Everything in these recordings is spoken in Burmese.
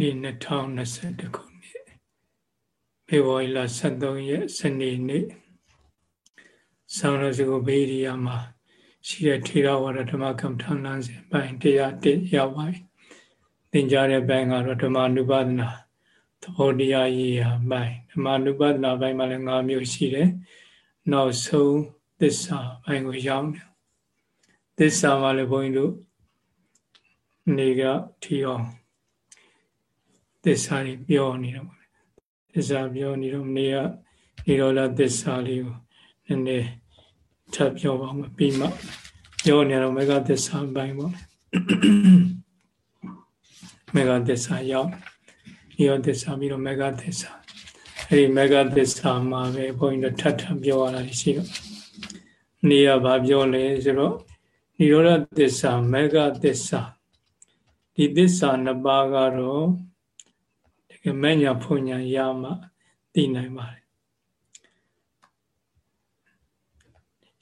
နေ့2021ခုနှစ်ဖေဖော်ဝါရီလ23ရက်စနေနေ့ဆောင်းရစကိုဘေးရီယာမှာရှိတဲ့ထေရဝါဒဓမ္မကမ္မထာနန်းစဉ်ပိုင်း101ရောက်ပါပြီ။သင်ကြားတဲ့ပိုင်းကတော့ဓမ္မနုပါဒနာသဘောတရားရေးရာပိုင်းဓမ္မနုပါဒနာပိုင်းမှာလည်း၅မျိုးရှိတယ်။နောက်ဆုံးသစ္စာပိုင်းကိုရောက်တယ်။သစ္စာမှာလည်းဘုန်းကြီးတို့နေကထီအောင် သစ္စာတွေပြောနေတော့သစ္စာပြောနေတော့မနေ့ကနေရောလာသစ္စာလေးကိုနည်းနည်းထပ်ပြောပါမယ်ပြီးမှပြောနေတော့မေဃသစ္စာပိုင်းပေါ့မေဃသစ္စာရောက်နေရောသစ္စာပြီးတော့မေဃသစ္စာအဲဒီမေဃသစ္စာမှာပဲဘုန်းကြီးတို့ထပ်ထပ်ပြောရတာရှိတော့နေရဘာပြောလဲဆိုတော့និရောဓသစ္စာမေဃသစ္စာဒီသစ္စာနှစ်ပါးကတော့က မညာဖွညာရမှသိနိုင်ပါတယ်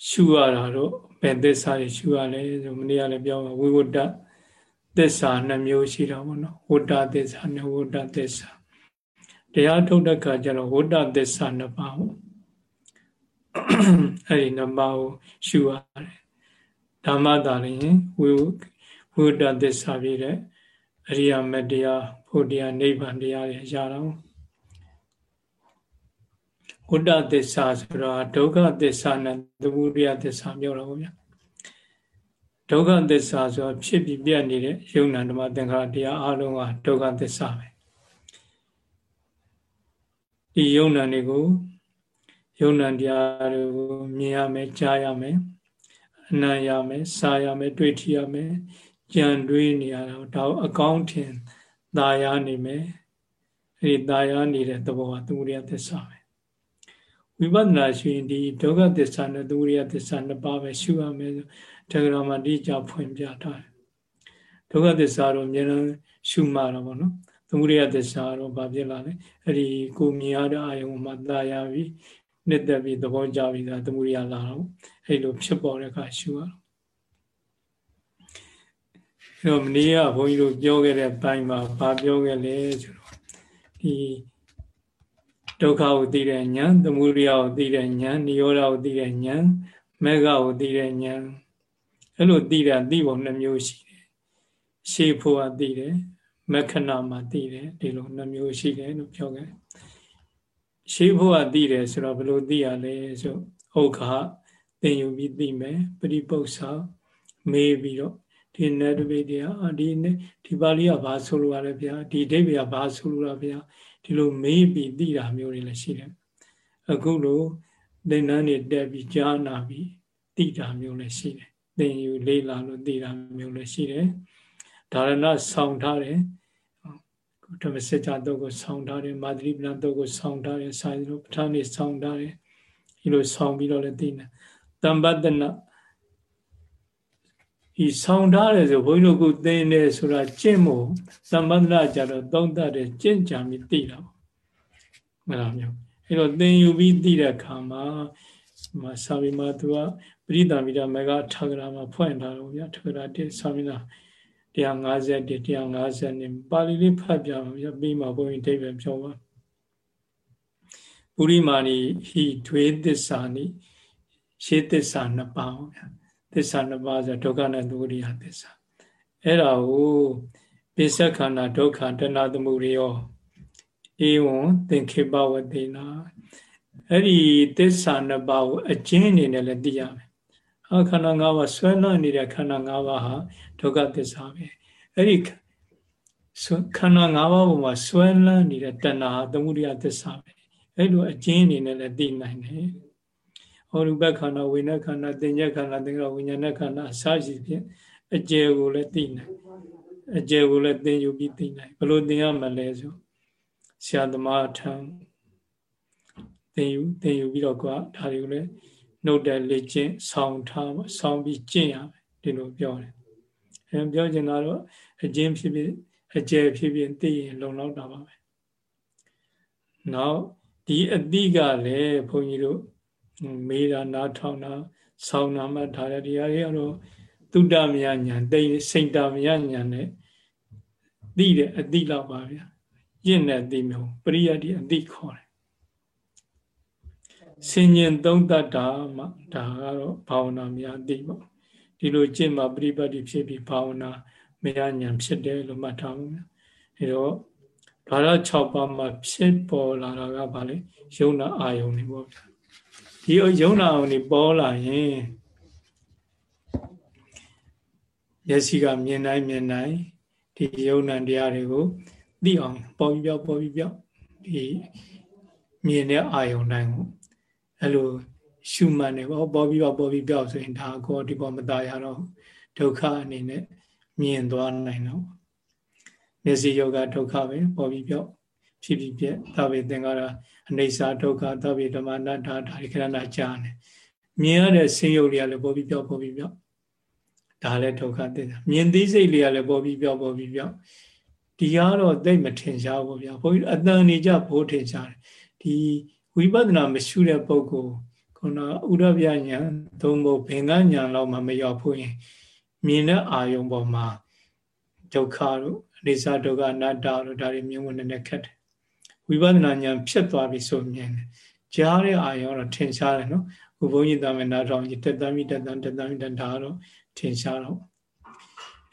ရှုရတာတော့ဘယ်သစ္စာတွေရှုရလဲဆိုမနေ့ကလည်းပြောမှာဝိဝတ္တသစ္စာနှမျိုးရှိတာပေါ့နော်ဝတ္တသစ္စာနဲ့ဝတ္တသစ္စာတရားထုတ်တဲ့ခါကျတော့ဝတ္တသစ္စာနှစ်ပါးပေါ့အဲ့ဒီနှစ်ပါးကိုရှုရတယ်ဓမ္မတာလည်းဝိဝိဝတ္တသစ္စာပြည့်တဲ့ အရိယာမတရားဖို့တရားနိဗ္ဗာန်တရားတွေရတော့ဝတ္တသစ္စာဆိုတာဒုက္ခသစ္စာနဲ့သမုဒယသစ္စာပြောတာပေါ့ဗျာဒုက္ခသစ္စာဆိုတာဖြစ်ပြီးပြတ်နေတဲ့ယုံနာဓမ္မသင်္ခါရတရားအလုံးကဒုက္ခသစ္စာပဲဒီယုံနာတွေကိုယုံနာတရားတွေကိုမြင်ရမယ်ကြားရမယ်အနံ့ရမယ်စားရမယ်တွေ့ထရမယ် ကြံတွေးနေရတော့ဒါအကောင်းထင်သာယာနေမယ်အဲဒီသာယာနေတဲ့သဘောကသမုဒယသစ္စာပဲဝိပဿနာရှင်ဒီဒုက္ခသစ္စာနဲ့သမုဒယသစ္စာနှစ်ပါးပဲရှုရမယ်တက္ကရာမှာဒီကြဖွင့်ပြထားတယ်ဒုက္ခသစ္စာတော့အများအားရှုမှတော့ဗောနော်သမုဒယသစ္စာတော့ဘာဖြစ်လာလဲအဲ့ဒီကိုမြင်ရတဲ့အာယုံမှာသာယာပြီးနှစ်သက်ပြီးသဘောကျပြီးသားသမုဒယလာတော့အဲ့လိုဖြစ်ပေါ်တဲ့အခါရှုရတော့ အဲ့တော့မနေ့ကဘုန်းကြီးတို့ပြောခဲ့တဲ့ဘိုင်းမှာဘာပြောခဲ့လဲဆိုတော့ဒီဒုက္ခကိုသိတဲ့ဉာဏ်သမုဒယကိုသိတဲ့ဉာဏ်និရောဓကိုသိတဲ့ဉာဏ်မေဃကိုသိတဲ့ဉာဏ်အဲ့လိုသိတာသိပုံနှမျိုးရှိတယ်ရှေးဖို့ကသိတယ်မက္ခဏမှာသိတယ်ဒီလိုနှမျိုးရှိတယ်လို့ပြောခဲ့ရှေးဖို့ကသိတယ်ဆိုတော့ဘယ်လိုသိရလဲဆိုဥက္ခသင်ယူပြီးသိမယ်ပရိပု္ပ္ပာမေးပြီးတော့ ဒီနယ်တပိတရားဒီဒီပါဠိကဘာဆိုလိုရလဲဗျာဒီအဓိပ္ပာယ်ကဘာဆိုလိုရဗျာဒီလိုမေးပြီးသိတာမျိုးတွေလည်းရှိတယ်အခုလိုသင်္นานနေတက်ပြီးကြားနာပြီးသိတာမျိုးလည်းရှိတယ်သင်ယူလေးလာလို့သိတာမျိုးလည်းရှိတယ်ဒါရဏဆောင်းထားတယ်ဓမ္မစကြာတော့ကိုဆောင်းထားတယ်မာသရိပဏတော့ကိုဆောင်းထားတယ်စာရီတို့ပဋ္ဌာန်းနေဆောင်းထားတယ်ဒီလိုဆောင်းပြီးတော့လည်းသိနေတမ္ပတ္တနာ ဒီဆောင်ထားတယ်ဆိုဘုန်းကြီးတို့ကသင်တယ်ဆိုတာကျင့်မို့သမန္တရကြတော့သုံးတတ်တယ်ကျင့်ကြံပြီးသိတာပေါ့မလားမျိုးအဲ့တော့သင်ယူပြီးသိတဲ့အခါမှာမသာဝိမာသူကပရိသမိတာမေဃထာဂရာမှာဖွင့်ထားတော့ဗျာထာဂရာတိသာဝိနာ150 150နဲ့ပါဠိလေးဖတ်ပြပါဗျာပြီးမှဘုန်းကြီးအိဗယ်ပြောပါပုရိမာဏိဟိဒွေသစ္စာနိရှေးသစ္စာနှစ်ပါးဗျာ သစ္စာနှစ်ပါးဆိုဒုက္ခနဲ့ဒုက္ခရိယသစ္စာအဲ့ဒါကိုပိဿခန္ဓာဒုက္ခတဏသမှုရိယောဧဝံသင်္ခေပဝတိနာအဲ့ဒီသစ္စာနှစ်ပါးကိုအကျဉ်းအနေနဲ့လည်းသိရမယ်အခန္ဓာ၅ပါးဆွဲလန်းနေတဲ့ခန္ဓာ၅ပါးဟာဒုက္ခသစ္စာပဲအဲ့ဒီခန္ဓာ၅ပါးပေါ်မှာဆွဲလန်းနေတဲ့တဏှာသမုဒယသစ္စာပဲအဲ့လိုအကျဉ်းအနေနဲ့လည်းသိနိုင်တယ် ဟောရူပခန္ဓာဝိညာခန္ဓာသင်္ညခန္ဓာသင်္ခါဝိညာဏခန္ဓာအစရှိဖြင့်အကျယ်ကိုလည်းသိနိုင်အကျယ်ကိုလည်းသင်ယူပြီးသိနိုင်ဘယ်လိုသင်ရမလဲဆိုဆရာသမားထံသင်ယူသင်ယူပြီးတော့ကွာဒါတွေကိုလည်းနှုတ်တယ်လေ့ကျင့်ဆောင်းထားဆောင်းပြီးကျင့်ရမယ်ဒီလိုပြောတယ်အဲပြောချင်တာတော့အကျဉ်းဖြစ်ဖြစ်အကျယ်ဖြစ်ဖြစ်သိရင်လုံလောက်တာပါပဲနောက်ဒီအတိကလည်းဘုန်းကြီးတို့ မေးတာနားထောင်တာဆောင်းနာမှတ်ထားတဲ့တရားတွေကတော့သုတ္တမယညာတိတ်စိတ်တမယညာနဲ့သိတဲ့အသိလောက်ပါဗျာရင့်တဲ့အသိမျိုးပရိယတ်တိအသိခေါ်တယ်ဆင်ញင်သုံးတတ်တာမှဒါကတော့ဘာဝနာများအသိပေါ့ဒီလိုကျင့်မှပရိပတ်တိဖြစ်ပြီးဘာဝနာမရညာဖြစ်တယ်လို့မှတ်ထားပါမယ်အဲတော့ဒါရ6ပါးမှာဖြစ်ပေါ်လာတာကဘာလဲယုံနာအာယုန်တွေပေါ့ဗျာ ဒီယုံနာအာယုန်တွေပေါ်လာရင်မျက်စိကမြင်တိုင်းမြင်တိုင်းဒီယုံနာတရားတွေကိုသိအောင်ပေါ်ပြီးပြောက်ပေါ်ပြီးပြောက်ဒီမြင်တဲ့အာယုန်တိုင်းကိုအဲ့လိုရှုမှတ်နေပေါ့ပေါ်ပြီးပြောက်ပေါ်ပြီးပြောက်ဆိုရင်ဒါကောဒီပေါ်မသားရတော့ဒုက္ခအနေနဲ့မြင်သွားနိုင်တော့မျက်စိယောဂဒုက္ခပဲပေါ်ပြီးပြောက် ဖြစ်ပြီးပြက်သဗ္ဗေသင်္ကာရအနေစာဒုက္ခသဗ္ဗေဓမ္မနာဒါဒါဒီခရဏကြားနေမြင်ရတဲ့ဆင်းရုပ်တွေကလည်းပေါ်ပြီးပြောက်ပေါ်ပြီးပြောက်ဒါလည်းဒုက္ခသစ္စာမြင်သိစိတ်တွေကလည်းပေါ်ပြီးပြောက်ပေါ်ပြီးပြောက်ဒီကတော့သိမထင်ရှားဘူးဗျာဘုန်းကြီးအတန်နေကြဘိုးထင်ရှားတယ်ဒီဝိပဿနာမရှိတဲ့ပုဂ္ဂိုလ်ခုနဥရပြညာသုံးဖို့ဘင်္ဂညာလောက်မှမရောက်ဖို့ရင်မြင်တဲ့အာယုံပေါ်မှာဒုက္ခတို့အိသဒုက္ခအနတ္တတို့ဒါတွေမြင်ဝင်နေခက်တယ် ဝိပဿနာဉာဏ်ဖြစ်သွားပြီဆိုမြင်တယ်ကြားတဲ့အာယုံတော့ထင်ရှားတယ်နော်ခုဘုန်းကြီးသားမနာတော်ကြီးတက်တမ်းမိတက်တမ်းတက်တမ်းမိတက်ဒါတော့ထင်ရှားတော့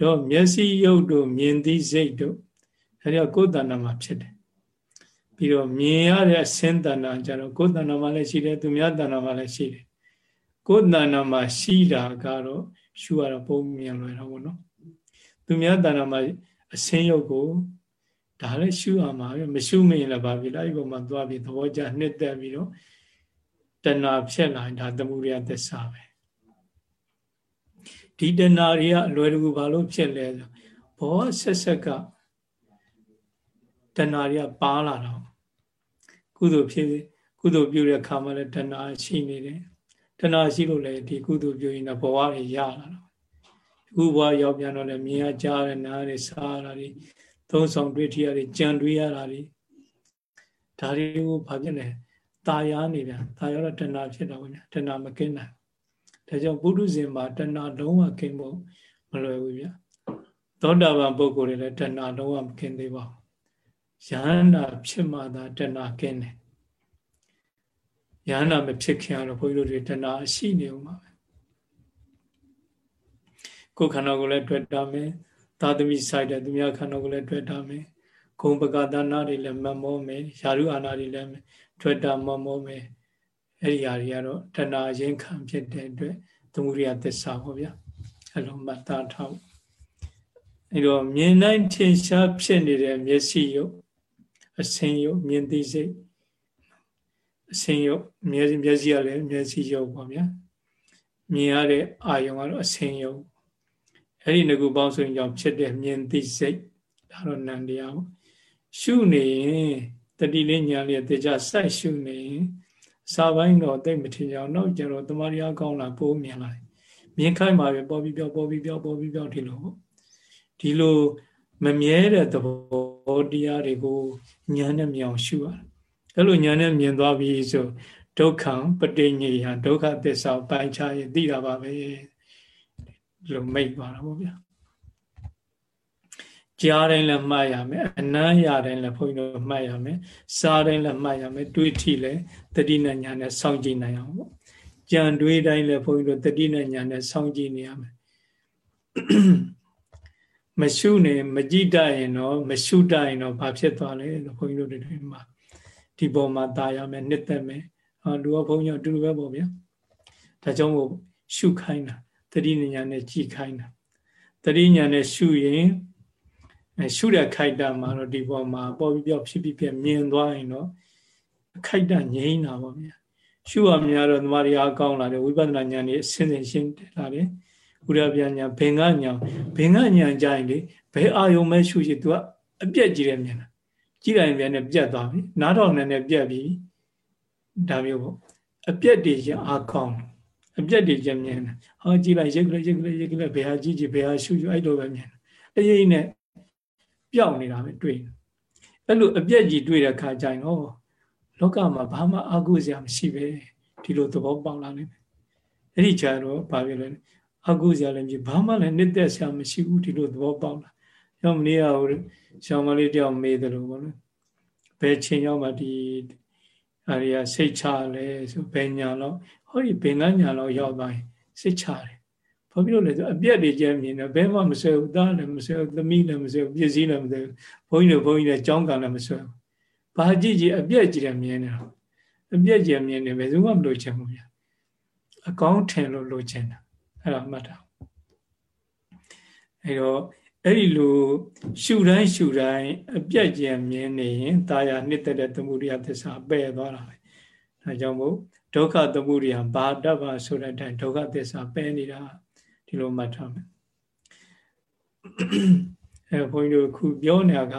တော့မျက်စိရုပ်တို့မြင်သိစိတ်တို့အဲဒီတော့ကိုယ်တဏ္ဍာမှာဖြစ်တယ်ပြီးတော့မြင်ရတဲ့အစင်းတဏ္ဍာကြတော့ကိုယ်တဏ္ဍာမှာလည်းရှိတယ်သူများတဏ္ဍာမှာလည်းရှိတယ်ကိုယ်တဏ္ဍာမှာရှိတာကတော့ရှုရတော့ပုံမြင်လွယ်တော့ဘောနော်သူများတဏ္ဍာမှာအစင်းရုပ်ကို ဒါလည်းရှုရမှာပဲမရှုမရင်လည်းဘာဖြစ်လဲအဲ့ဒီပုံမှာသွားပြီးသဘောကျနှစ်သက်ပြီးတော့တဏှာဖြစ်လာရင်ဒါသမှုရိယသစ္စာပဲဒီတဏှာတွေကအလွယ်တကူဘာလို့ဖြစ်လဲဆိုဘောဆက်ဆက်ကတဏှာတွေကပါလာတော့ကုသိုလ်ဖြစ်ကုသိုလ်ပြုတဲ့ခါမှလည်းတဏှာရှိနေတယ်တဏှာရှိလို့လည်းဒီကုသိုလ်ပြုရင်တော့ဘဝတွေရလာတော့အခုဘဝရောက်ပြန်တော့လည်းမြင်ရကြားရနားရစားရတာတွေ သုံးဆောင်တွေ့ထရတွေကြံတွေးရတာတွေဒါတွေကိုဘာဖြစ်လဲตายာနေပြန်ตายာတော့တဏှာဖြစ်တော့ဗျာတဏှာမကင်းနိုင်ဒါကြောင့်ပုထုဇဉ်မှာတဏှာလုံးဝကင်းဖို့မလွယ်ဘူးဗျာသောတာပန်ပုဂ္ဂိုလ်တွေလည်းတဏှာလုံးဝမကင်းသေးပါဘူးယန္တာဖြစ်မှသာတဏှာကင်းတယ်ယန္တာမဖြစ်ခင်တော့ဘုန်းကြီးတို့တွေတဏှာရှိနေဦးမှာပဲကိုယ်ခန္ဓာကိုယ်လည်းတွေ့တာမယ် သာသမီဆိုင်တဲ့သူများခန္ဓာကိုယ်လည်းတွေ့တာမယ်ဂုံပကသနာတွေလည်းမမောမယ်ယာရုအာနာတွေလည်းတွေ့တာမမောမယ်အဲ့ဒီဟာတွေကတော့တဏှာရင်ခံဖြစ်တဲ့အတွက်သမုဒိယသစ္စာပေါ့ဗျာအဲ့လိုမှတ်သားထားအဲ့တော့မြင်နိုင်ထင်ရှားဖြစ်နေတဲ့မျက်စိရုပ်အစင်ရုပ်မြင်သိစိတ်အစင်ရုပ်မျက်မျက်စိရလည်းမျက်စိရုပ်ပေါ့ဗျာမြင်ရတဲ့အာယုံကတော့အစင်ရုပ် အဲ့ဒီငကူပေါင်းဆိုရင်ကြောင့်ဖြစ်တဲ့မြင်သိစိတ်ဒါတော့နန္တရားပေါ့ရှုနေရင်တတိလေးညာလေးတေချာစိုက်ရှုနေရင်စာပိုင်းတော့တိတ်မထင်ကြအောင်နောက်ကျတော့တမာရီအကောင်းလာပိုးမြင်လာတယ်မြင်ခိုင်းပါပဲပေါ်ပြီးပြောပေါ်ပြီးပြောပေါ်ပြီးပြောဒီလိုဒီလိုမမြဲတဲ့သဘောတရားတွေကိုဉာဏ်နဲ့မြင်အောင်ရှုရတယ်အဲ့လိုဉာဏ်နဲ့မြင်သွားပြီဆိုဒုက္ခံပဋိညေယဒုက္ခသစ္စာပိုင်းခြားရင်သိတာပါပဲ လို့မိတ်သွားတာပေါ့ဗျာကြားတိုင်းလည်းမှတ်ရမယ်အနမ်းရတိုင်းလည်းဘုန်းကြီးတို့မှတ်ရမယ်စားတိုင်းလည်းမှတ်ရမယ်တွေးထိလည်းတတိနဲ့ညာနဲ့စောင့်ကြည့်နိုင်အောင်ပေါ့ကြံတွေးတိုင်းလည်းဘုန်းကြီးတို့တတိနဲ့ညာနဲ့စောင့်ကြည့်နေရမယ်မရှုနေမကြည့်တတ်ရင်တော့မရှုတတ်ရင်တော့ဘာဖြစ်သွားလဲလို့ဘုန်းကြီးတို့တွေမှာဒီပေါ်မှာตายရမယ်နှစ်သက်မယ်ဟာလူကဘုန်းကြီးအတူတူပဲပေါ့ဗျာဒါကြောင့်မို့ရှုခိုင်းတာ တတိညာနဲ့ကြည်ခိုင်းတာတတိညာနဲ့ရှုရင်ရှုတဲ့ခိုက်တာမှာတော့ဒီပေါ်မှာပေါ်ပြီးပြောဖြစ်ပြီးပြမြင်သွားရင်တော့ခိုက်တာငြိမ်းတာပေါ့ဗျာရှုရများတော့သမာဓိအားကောင်းလာတယ်ဝိပဿနာဉာဏ်ကြီးအစင်းစင်ရှင်းလာတယ်ဥရပြညာဘင်္ဂညာဘင်္ဂညာကြရင်လေဘယ်အာယုံမဲ့ရှုရှိ तू ကအပြက်ကြီးတယ်မြင်တာကြည့်လိုက်ပြန်နဲ့ပြက်သွားပြီနားထောင်နေနဲ့ပြက်ပြီဒါမျိုးပေါ့အပြက်တွေရအားကောင်း အပြက်တွေကြမြင်တယ်ဟောကြည့်လိုက်ရိတ်ကလေးရိတ်ကလေးရိတ်ကလေးဘယ်ဟာကြည့်ကြည့်ဘယ်ဟာရှုရှုအဲ့လိုပဲမြင်တယ်အရေးနဲ့ပျောက်နေတာပဲတွေ့အဲ့လိုအပြက်ကြီးတွေ့တဲ့ခါကျရင်ဟောလောကမှာဘာမှအကုစရာမရှိပဲဒီလိုသဘောပေါက်လာနေတယ်အဲ့ဒီကြတော့ဘာဖြစ်လဲအကုစရာလည်းမရှိဘာမှလည်းနှစ်သက်စရာမရှိဘူးဒီလိုသဘောပေါက်လာရောမနေ့ကဟိုရှောင်းမလေးတယောက်မေးတယ်လို့ပေါ့နော်ဘယ်ချိန်ရောက်မှဒီအရိယာစိတ်ချလဲဆိုဘယ်ညာတော့ ဟောဒီဘင်္ဂညာတော့ရောက်သွားရင်စိတ်ချတယ်ဘာဖြစ်လို့လဲဆိုအပြက်တွေကျဲမြင်တယ်ဘယ်မှမဆွဲဘူးသားလည်းမဆွဲဘူးသမီးလည်းမဆွဲဘူးပစ္စည်းလည်းမဆွဲဘူးဘုန်းကြီးတို့ဘုန်းကြီးလည်းကြောင်းကံလည်းမဆွဲဘူးဘာကြည့်ကြည့်အပြက်ကြည့်တယ်မြင်နေတာအပြက်ကြည့်မြင်နေဘယ်သူမှမလို့ချင်ဘူးဗျာအကောင်းထင်လို့လိုချင်တာအဲ့ဒါမှတ်တာအဲ့တော့အဲ့ဒီလိုရှုတိုင်းရှုတိုင်းအပြက်ကြံမြင်နေရင်တာယာနှစ်သက်တဲ့သမုဒိယသစ္စာပယ်သွားတာပဲဒါကြောင့်မို့ ဒုက္ခသမုဒိယဘာတတ်ပါဆိုတဲ့အတိုင်းဒုက္ခသစ္စာပယ်နေတာဒီလိုမှတ်ထားမယ်အဲဘုန်းကြီးတို့ခုပြောနေတာက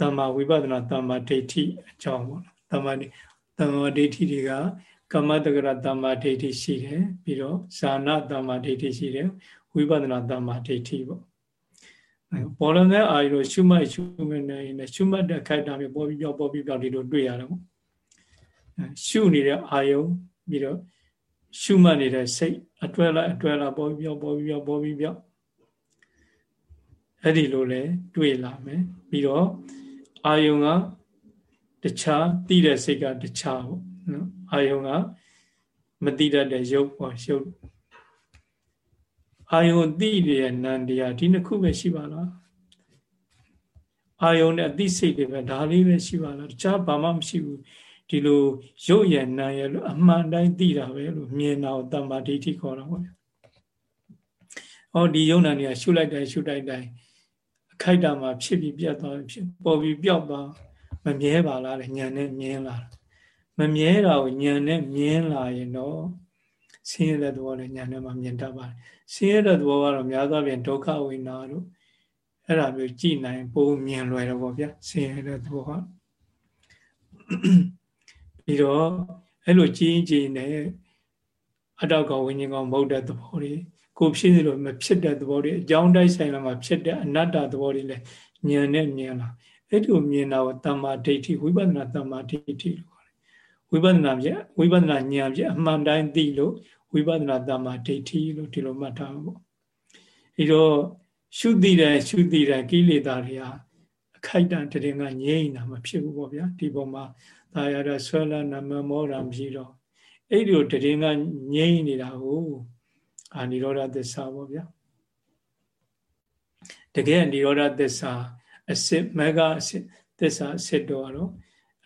တမ္မာဝိပဿနာတမ္မာဒိဋ္ဌိအကြောင်းပေါ့တမ္မာတမ္မာဒိဋ္ဌိတွေကကမ္မတက္ကရတမ္မာဒိဋ္ဌိရှိတယ်ပြီးတော့ဇာနာတမ္မာဒိဋ္ဌိရှိတယ်ဝိပဿနာတမ္မာဒိဋ္ဌိပေါ့ပေါ်လွန်တဲ့အာရုံရှုမှတ်ရှုမှတ်နေနေရှုမှတ်တဲ့ခိုက်တာမျိုးပေါ်ပြီးပြောပေါ်ပြီးပြောဒီလိုတွေ့ရတယ်ပေါ့ ရှုနေတဲ့အာယုံပြီးတော့ရှုမှတ်နေတဲ့စိတ်အတွဲလိုက်အတွဲလာပေါ်ပြီးပြောပေါ်ပြီးပြောပေါ်ပြီးပြောအဲ့ဒီလိုလဲတွေ့လာမယ်ပြီးတော့အာယုံကတခြားသိတဲ့စိတ်ကတခြားပေါ့နော်အာယုံကမသိတတ်တဲ့ရုပ်ပေါ့ရုပ်အာယုံသိတဲ့နန္တရားဒီနှစ်ခုပဲရှိပါလားအာယုံနဲ့အသိစိတ်တွေပဲဒါလေးပဲရှိပါလားတခြားဘာမှမရှိဘူး ဒီလိုရုပ်ရည်နာရလို့အမှန်တိုင်းသိတာပဲလို့မြင်တာကိုတမ္မာဒိဋ္ဌိခေါ်တာပေါ့ဗျ။ဟောဒီယုံနာနေရရှုလိုက်တိုင်းရှုလိုက်တိုင်းအခိုက်တာမှာဖြစ်ပြီးပြတ်သွားဖြစ်ပေါ်ပြီးပြောက်သွားမမြဲပါလားလေညံနဲ့မြင်လာမမြဲတာကိုညံနဲ့မြင်လာရင်တော့ဆင်းရဲတဲ့သဘောနဲ့ညံနဲ့မှမြင်တတ်ပါတယ်ဆင်းရဲတဲ့သဘောကတော့များသောအားဖြင့်ဒုက္ခဝိနာတို့အဲ့ဒါမျိုးကြည်နိုင်ပုံမြင်လွယ်တော့ဗောဗျာဆင်းရဲတဲ့သဘောက ပြီးတော့အဲ့လိုကြည်ကြည်နဲ့အတောက်ကဝိညာဉ်ကောင်မဟုတ်တဲ့သဘောတွေကိုဖြစ်နေလို့မဖြစ်တဲ့သဘောတွေအကြောင်းတိုက်ဆိုင်လာမှဖြစ်တဲ့အနတ္တသဘောတွေလည်းဉာဏ်နဲ့မြင်လာအဲ့ဒီမြင်တာကိုတမ္မာဒိဋ္ဌိဝိပဿနာတမ္မာဒိဋ္ဌိလို့ခေါ်တယ်ဝိပဿနာပြဝိပဿနာဉာဏ်ပြအမှန်တိုင်းသိလို့ဝိပဿနာတမ္မာဒိဋ္ဌိလို့ဒီလိုမှတ်ထားပါပေါ့ဒီတော့ရှုသိတဲ့ရှုသိတဲ့ကိလေသာတွေဟာအခိုက်အတန့်တရင်ကငြိမ့်တာမဖြစ်ဘူးပေါ့ဗျာဒီပုံမှာ သာရတဲ့ဆွဲလန်းနာမမောတာမရှိတော့အဲ့ဒီလိုတရင်ကငြိမ့်နေတာကိုအာនិရောဓသစ္စာပေါ့ဗျာတကယ်និရောဓသစ္စာအစစ်မဂအစစ်သစ္စာအစစ်တော့တော့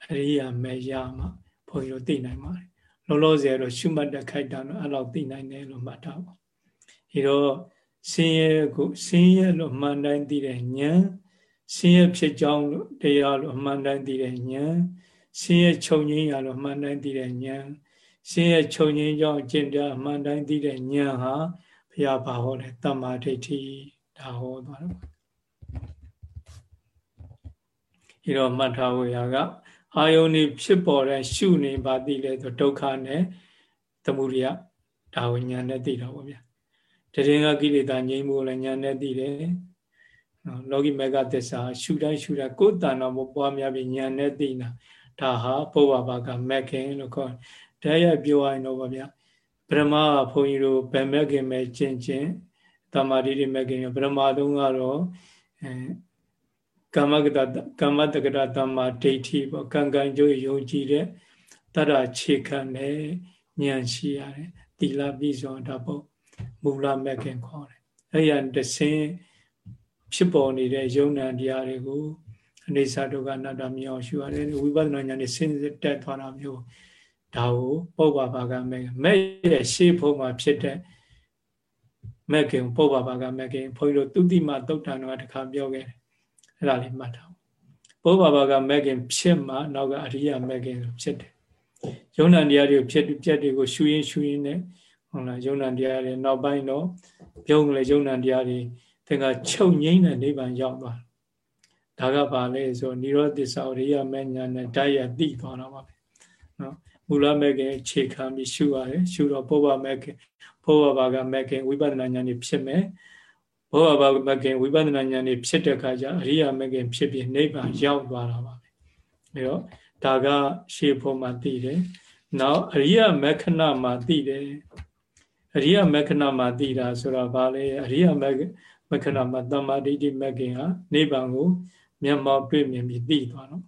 အရိယာမေရမှာဘုန်းကြီးတို့သိနိုင်ပါတယ်လောလောဆယ်တော့ရှုမှတ်တဲ့ခိုက်တာတော့အဲ့လောက်သိနိုင်တယ်လို့မှတ်ထားပါဒီတော့ဆင်းရဲကိုဆင်းရဲလို့မှန်တိုင်းသိတဲ့ဉာဏ်ဆင်းရဲဖြစ်ကြောင်းလို့တရားလို့မှန်တိုင်းသိတဲ့ဉာဏ် ဆင်းရဲချုပ်ငြိမ်းရလို့မှန်တိုင်းသိတဲ့ဉာဏ်ဆင်းရဲချုပ်ငြိမ်းကြောင်းကျင့်တရားမှန်တိုင်းသိတဲ့ဉာဏ်ဟာဘုရားဘာဟောလဲတမ္မာဒိဋ္ဌိဒါဟောသွားတယ်ဒီတော့မှတ်ထားဖို့ရာကအာယုန်နေဖြစ်ပေါ်တဲ့ရှုနေပါသိလဲဆိုဒုက္ခနဲ့သမုဒယဒါဝိညာဉ်နဲ့သိတာပေါ့ဗျာတရင်ကကိလေသာငြိမ်းမှုလည်းညာနဲ့သိတယ်နော်လောကီမေဃသစ္စာရှုတိုင်းရှုတိုင်းကိုယ်တဏ္ဍာမပွားများပြီးညာနဲ့သိတာ ဒါဟာပုဗ္ဗဘာကမက်ခင်လို့ခေါ်တယ်တရားပြောရရင်တော့ဗျာပရမဘုန်းကြီးတို့ဗမက်ခင်ပဲကျင့်ကျင့်တမာတိရိမက်ခင်ပရမသုံးကတော့အဲကာမကတကာမတက္ကရတမ္မာဒိဋ္ဌိပေါ့ကံကံကြိုးယုံကြည်တဲ့တရခြေခံနဲ့ဉာဏ်ရှိရတယ်သီလပြည့်စုံတာပေါ့မူလမက်ခင်ခေါ်တယ်အဲ့ရတဆင်းဖြစ်ပေါ်နေတဲ့ယုံနာတရားတွေကို အနေစာဒုက္ခအနတ္တမြင်အောင်ရှုရတယ်ဝိပဿနာဉာဏ်နဲ့ဆင်းတက်သွားတာမျိုးဒါကိုပုဗ္ဗဘာကမဲ့မဲ့ရဲ့ရှေးဖို့မှာဖြစ်တဲ့မက်ကင်ပုဗ္ဗဘာကမက်ကင်ဘုန်းကြီးတို့သုတိမသုတ်တန်တော်ကတခါပြောခဲ့တယ်အဲ့ဒါလေးမှတ်ထားပုဗ္ဗဘာကမက်ကင်ဖြစ်မှနောက်ကအရိယာမက်ကင်ဖြစ်တယ်ယုံနာတရားတွေဖြစ်ပြက်တွေကိုရှုရင်းရှုရင်းနဲ့ဟုတ်လားယုံနာတရားတွေနောက်ပိုင်းတော့ပြုံးကလေးယုံနာတရားတွေသင်္ကချုပ်ငိမ့်တဲ့နိဗ္ဗာန်ရောက်သွား ဒါကပါလေဆိုនិရောဓသစ္စာရိယမညာနဲ့ဓာတ်ရသိသွားတော့ပါပဲနော်မူလမက်ကင်ခြေခံပြီးရှုရတယ်ရှုတော့ပုဗ္ဗမက်ကင်ပုဗ္ဗဘာကမက်ကင်ဝိပဿနာဉာဏ်นี่ဖြစ်မယ်ဘောဘာမကင်ဝိပဿနာဉာဏ်นี่ဖြစ်တဲ့အခါကျအရိယာမကင်ဖြစ်ပြီးနိဗ္ဗာန်ရောက်သွားတာပါပဲအဲတော့ဒါကရှေ့ဖို့မှသိတယ်နောက်အရိယာမက္ခဏမှာသိတယ်အရိယာမက္ခဏမှာသိတာဆိုတော့ဗာလေအရိယာမက္ မခဏမှာတမ္မာဒိဋ္ဌိမကင်ဟာနိဗ္ဗာန်ကို မျက်မှောက်တွေ့မြင်ပြီးသိသွားတော့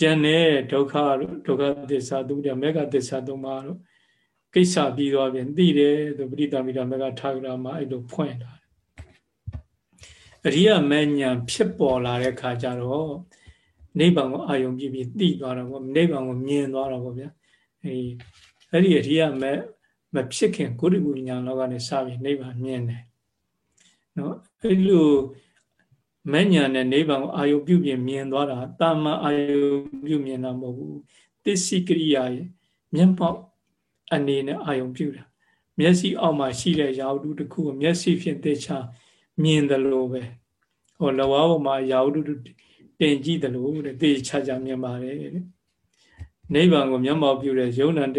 ကျန်တဲ့ဒုက္ခဒုက္ခသစ္စာသူတမေဃသစ္စာသုံးပါးတော့ကိစ္စပြီးသွားပြန်သိတယ်သူပရိသမိတာမေဃထာဂရမှာအဲ့လိုဖွင့်လာတယ်အရိယမဉ္ဇဉ်ဖြစ်ပေါ်လာတဲ့ခါကျတော့နိဗ္ဗာန်ကိုအာယုံပြပြီးသိသွားတော့ဗောနိဗ္ဗာန်ကိုမြင်သွားတော့ဗောဗျာအဲအဲ့ဒီအရိယမမဖြစ်ခင်ကိုရိကုညာလောကနေစပြီးနိဗ္ဗာန်မြင်တယ်နော်အဲ့လို မဉ္ဇဉ်နဲ့နိဗ္ဗာန်ကိုအာယုံပြုပြင်မြင်သွားတာတာမန်အာယုံပြုမြင်တာမဟုတ်ဘူးသစ္စိကရိယာရဲ့မျက်မှောက်အနေနဲ့အာယုံပြုတာမျက်စိအောက်မှာရှိတဲ့ရာဟုတုတစ်ခုကိုမျက်စိဖြင့်သိချမြင်တယ်လို့ပဲဟောလဝါဘမှာရာဟုတုတင်ကြည့်တယ်လို့တဲ့သိချချမြင်ပါတယ်တဲ့နိဗ္ဗာန်ကိုမျက်မှောက်ပြုတဲ့ယုံ nant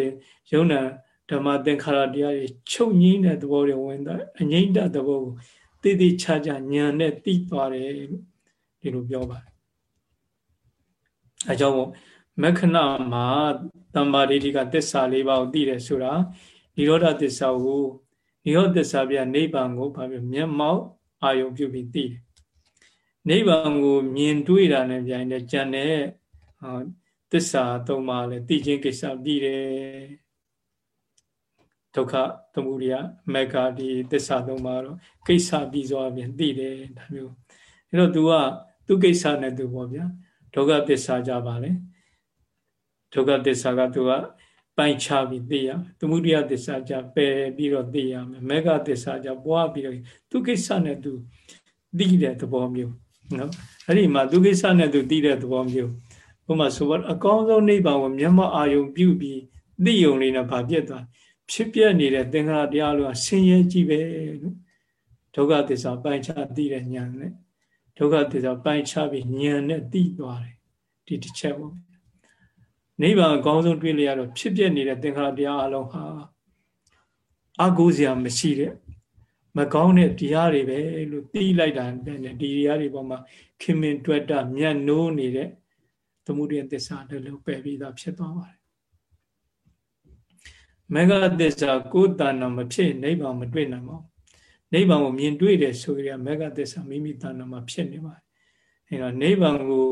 ယုံ nant ဓမ္မသင်္ခါရတရားတွေချုပ်ငိမ့်တဲ့သဘောတွေဝင်တာအငိမ့်တဲ့သဘောကို သိသိချာချာဉာဏ်နဲ့သိသွားတယ်လို့ဒီလိုပြောပါတယ်အဲကြောင့်မက္ခဏမှာတမ္ပါဒိဋ္ဌိကသစ္စာလေးပါးကိုသိတယ်ဆိုတာនិရောဓသစ္စာကိုនិရောဓသစ္စာပြနိဗ္ဗာန်ကိုဘာဖြစ်မျက်မှောက်အာယုံပြုပြီးသိတယ်နိဗ္ဗာန်ကိုမြင်တွေ့တာနဲ့ပြိုင်တဲ့ဉာဏ်နဲ့သစ္စာသုံးပါးလည်းသိခြင်းကိစ္စပြီးတယ် ဒုက္ခသမုဒယမက္ခဒီသစ္စာသုံးပါးတော့ကိစ္စပြီးသွားပြန်သိတယ်ဒါမျိုးအဲတော့ तू ကသူကိစ္စနဲ့ तू ပေါ့ဗျာဒုက္ခသစ္စာကြပါလေဒုက္ခသစ္စာက तू ကပိုင်းခြားပြီးသိရသမုဒယသစ္စာကြပယ်ပြီးတော့သိရမယ်မက္ခသစ္စာကြပွားပြီးတော့သူကိစ္စနဲ့ तू သိတဲ့သဘောမျိုးနော်အဲ့ဒီမှာသူကိစ္စနဲ့ तू သိတဲ့သဘောမျိုးဥပမာဆိုတော့အကောင်းဆုံးနိဗ္ဗာန်ကိုမျက်မှောက်အာယုံပြုပြီးသိယုံလေးနဲ့ဗာပြတ်သွား ဖြစ်ပြနေတဲ့သင်္ခါရတရားလို့ဆင်းရဲကြည့်ပဲလို့ဒုက္ခသစ္စာပိုင်းခြားသိတဲ့ဉာဏ်နဲ့ဒုက္ခသစ္စာပိုင်းခြားပြီးဉာဏ်နဲ့သိသွားတယ်ဒီတစ်ချက်ပေါ့နိဗ္ဗာန်အကောင်းဆုံးတွေ့လျရတော့ဖြစ်ပြနေတဲ့သင်္ခါရတရားအလုံးဟာအကုစရာမရှိတဲ့မကောင်းတဲ့တရားတွေပဲလို့သိလိုက်တာနဲ့ဒီတရားတွေပေါ်မှာခင်မင်တွက်တာမြတ်နိုးနေတဲ့သမုဒိယသစ္စာတွေလို့ပယ်ပြီးသားဖြစ်သွားပါတယ် မေဃသစ္စာကိုယ်တဏ္ဍမဖြစ်နိဗ္ဗာန်မတွေ့နိုင်ပါဘူးနိဗ္ဗာန်ကိုမြင်တွေ့တယ်ဆိုကြရမေဃသစ္စာမိမိတဏ္ဍမှာဖြစ်နေပါတယ်အဲတော့နိဗ္ဗာန်ကို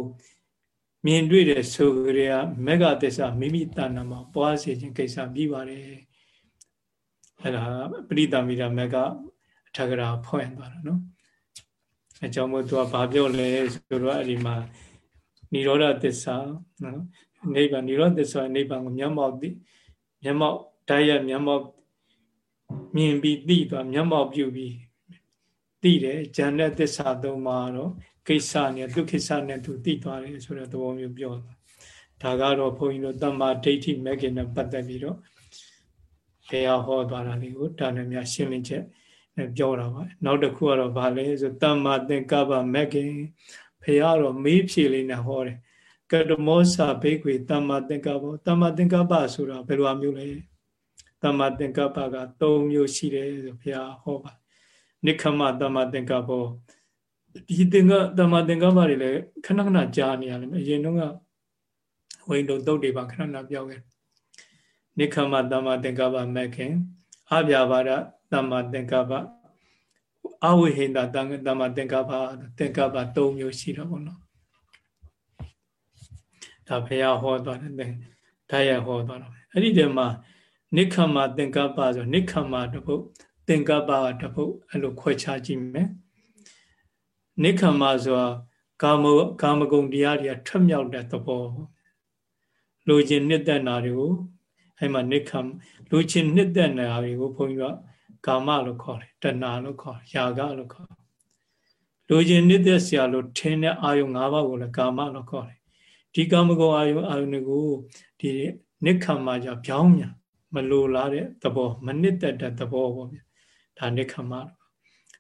မြင်တွေ့တယ်ဆိုကြရမေဃသစ္စာမိမိတဏ္ဍမှာပွားစေခြင်းကိစ္စပြီးပါတယ်အဲဒါပရိသမီရာမေဃအထကရာဖွင့်သွားတာနော်အကြောင်းမို့သူကဘာပြောလဲဆိုတော့အဲ့ဒီမှာនិရောဓသစ္စာနော်နိဗ္ဗာန်និရောဓသစ္စာနိဗ္ဗာန်ကိုမျက်မှောက်သိမျက်မှောက် ဓာတ်ရမျက်မှောက်မြင်ပြီးသိသွားမျက်မှောက်ပြုပြီးသိတယ်ဉာဏ်နဲ့သစ္စာသုံးပါတော့ကိစ္စနဲ့ဒုက္ခိစ္စနဲ့သူသိသွားတယ်ဆိုတဲ့သဘောမျိုးပြောတာဒါကတော့ဘုန်းကြီးတို့တမ္မာဒိဋ္ဌိမဂ္ဂင်နဲ့ပတ်သက်ပြီးတော့ဖေယဟောသွားတာလေးကိုဒါနဲ့များရှင်းလင်းချက်နဲ့ပြောတာပါနောက်တစ်ခုကတော့ဗာလဲဆိုတမ္မာသင်္ကပ္ပမဂ္ဂင်ဖေယတော့မေးဖြေလေးနဲ့ဟောတယ်ကတမောစာဘိကွေတမ္မာသင်္ကပ္ပတမ္မာသင်္ကပ္ပဆိုတာဘယ်လိုမျိုးလဲ တမ္မာသင်္ကပ္ပက၃မျိုးရှိတယ်ဆိုဘုရားဟောပါနိခမတမ္မာသင်္ကပ္ပဒီသင်္ကတမ္မာသင်္ကပ္ပတွေလည်းခဏခဏကြားနေရတယ်အရင်တော့ကဝိန္ဒုတုတ်တွေပါခဏခဏပြောခဲ့နိခမတမ္မာသင်္ကပ္ပမက်ခင်အပြာပါဒတမ္မာသင်္ကပ္ပအဝိဟိန္ဒတမ္မာသင်္ကပ္ပသင်္ကပ္ပ၃မျိုးရှိတော့ဘောနော်ဒါဘုရားဟောသွားတယ်ဒါရဟောသွားတော့အဲ့ဒီတည်းမှာ နိခမသင်္ကပ္ပဆိုနိခမတပုတ်သင်္ကပ္ပတပုတ်အဲ့လိုခွဲခြားကြည့်မယ်နိခမဆိုတာကာမကာမဂုဏ်တရားတွေကထွက်မြောက်တဲ့သဘောလူချင်းနှစ်သက်နာတွေကိုအဲ့မှာနိခမလူချင်းနှစ်သက်နာတွေကိုဘုန်းကြီးကကာမလို့ခေါ်တယ်တဏှာလို့ခေါ်တယ်ယာကလို့ခေါ်တယ်လူချင်းနှစ်သက်ဆရာလို့ထင်းတဲ့အာယုံ၅ပါးကိုလည်းကာမလို့ခေါ်တယ်ဒီကာမဂုဏ်အာယုံအာယုံတွေကိုဒီနိခမကြပြောင်းမြန် မလိုလားတဲ့သဘောမနစ်သက်တဲ့သဘောပေါ့ဗျာဒါနိခမ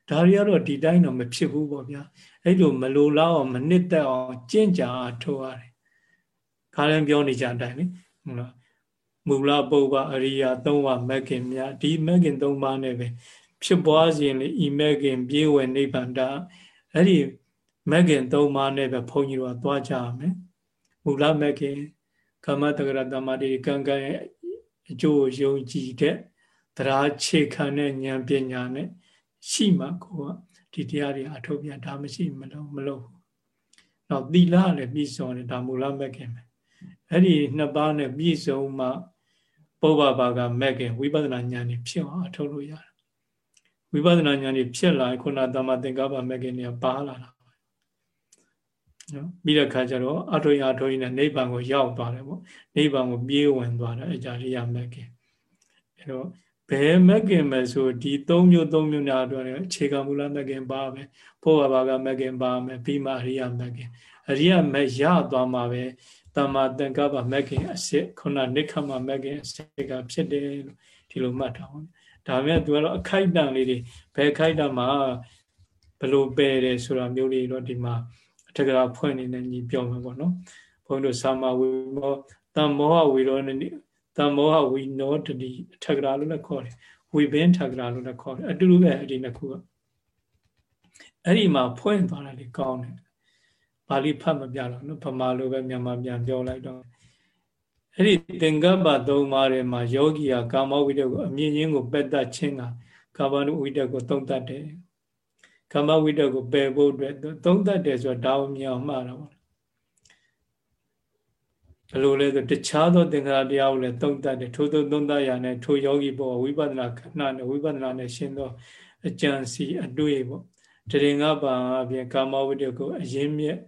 ဒါတွေကတော့ဒီတိုင်းတော့မဖြစ်ဘူးပေါ့ဗျာအဲ့လိုမလိုလားအောင်မနစ်သက်အောင်ကြင့်ကြာထိုးရတယ်ခါရင်ပြောနေကြတိုင်းလေဟုတ်လားမူလပုဗ္ဗအရိယာ၃ပါးမဂ်ခင်များဒီမဂ်ခင်၃ပါးနဲ့ပဲဖြစ်ပွားခြင်းလေဤမဂ်ခင်ပြေဝယ်နိဗ္ဗာန်တာအဲ့ဒီမဂ်ခင်၃ပါးနဲ့ပဲဘုန်းကြီးတို့ကသွားကြရမယ်မူလမဂ်ခင်ကမ္မတက္ကရတမတိကံကံ အကျိုးယုံကြည်တဲ့တရားခြေခံတဲ့ဉာဏ်ပညာနဲ့ ရှိမှကိုကဒီတရားတွေအထုတ်ပြန်ဒါမရှိမလို့မလို့နောက်သီလလည်းပြည့်စုံတယ်ဒါမူလမဲ့ခင်ပဲအဲ့ဒီနှစ်ပါးနဲ့ပြည့်စုံမှပုဗ္ဗဘာကမဲ့ခင်ဝိပဿနာဉာဏ်นี่ဖြစ်အောင်အထုတ်လို့ရတယ်ဝိပဿနာဉာဏ်นี่ဖြစ်လာခုနသမသင်္ကပ္ပမဲ့ခင်เนี่ยပါလာတာ နော်ပြီးတဲ့ခါကျတော့အထုရအထုရနဲ့နိဗ္ဗာန်ကိုရောက်သွားတယ်ပေါ့နိဗ္ဗာန်ကိုပြေးဝင်သွားတယ်အကြရိယမဲ့ခင်အဲ့တော့ဘယ်မဲ့ခင်မဲ့ဆိုဒီ၃မျိုး၃မျိုးများတော့အခြေခံမူလမဲ့ခင်ပါပဲဘောဝဘာကမဲ့ခင်ပါမယ်ပြီးမှအရိယမဲ့ခင်အရိယမဲ့ရသွားမှာပဲတမ္မာသင်္ကပ္ပမဲ့ခင်အစစ်ခုနနိခမမဲ့ခင်အစစ်ကဖြစ်တယ်လို့ဒီလိုမှတ်ထားအောင်ဒါပေမဲ့သူကတော့အခိုက်တန်လေးတွေဘယ်ခိုက်တန်မှာဘလို့ပယ်တယ်ဆိုတာမျိုးလေးတော့ဒီမှာ အထက်ကရာဖွင့်နေနေညီပြောမှာပေါ့နော်ဘုန်းတို့သာမဝေမောတမောဟဝေရောနတမောဟဝိနောတတိအထက်ကရာလို့လည်းခေါ်တယ်ဝိဘင်းထက်ကရာလို့လည်းခေါ်တယ်အတူတူပဲအဲ့ဒီနှစ်ခုကအဲ့ဒီမှာဖွင့်သွားတာလေကောင်းတယ်ပါဠိဖတ်မပြတော့နော်ဗမာလိုပဲမြန်မာပြန်ပြောလိုက်တော့အဲ့ဒီသင်္ကပ္ပသုံးပါးထဲမှာယောဂီဟာကာမဝိတ္တကိုအမြင့်ရင်းကိုပက်တတ်ခြင်းကကာမနုဝိတ္တကိုသုံးတတ်တယ် ကာမဝိတ္တကိုပယ်ဖို့အတွက်သုံးတတ်တယ်ဆိုတာဒါကိုမြင်အောင်မှားတာပေါ့ဘယ်လိုလဲဆိုတခြားသောသင်္ခါရတရားကိုလည်းသုံးတတ်တယ်ထို့သောသုံးတတ်ရနဲ့ထိုယောဂီဘောဝိပဿနာခဏနဲ့ဝိပဿနာနဲ့ရှင်းသောအကြံစီအတွေ့ပေါ့တရင်ကပါအပြင်ကာမဝိတ္တကိုအရင်မြက်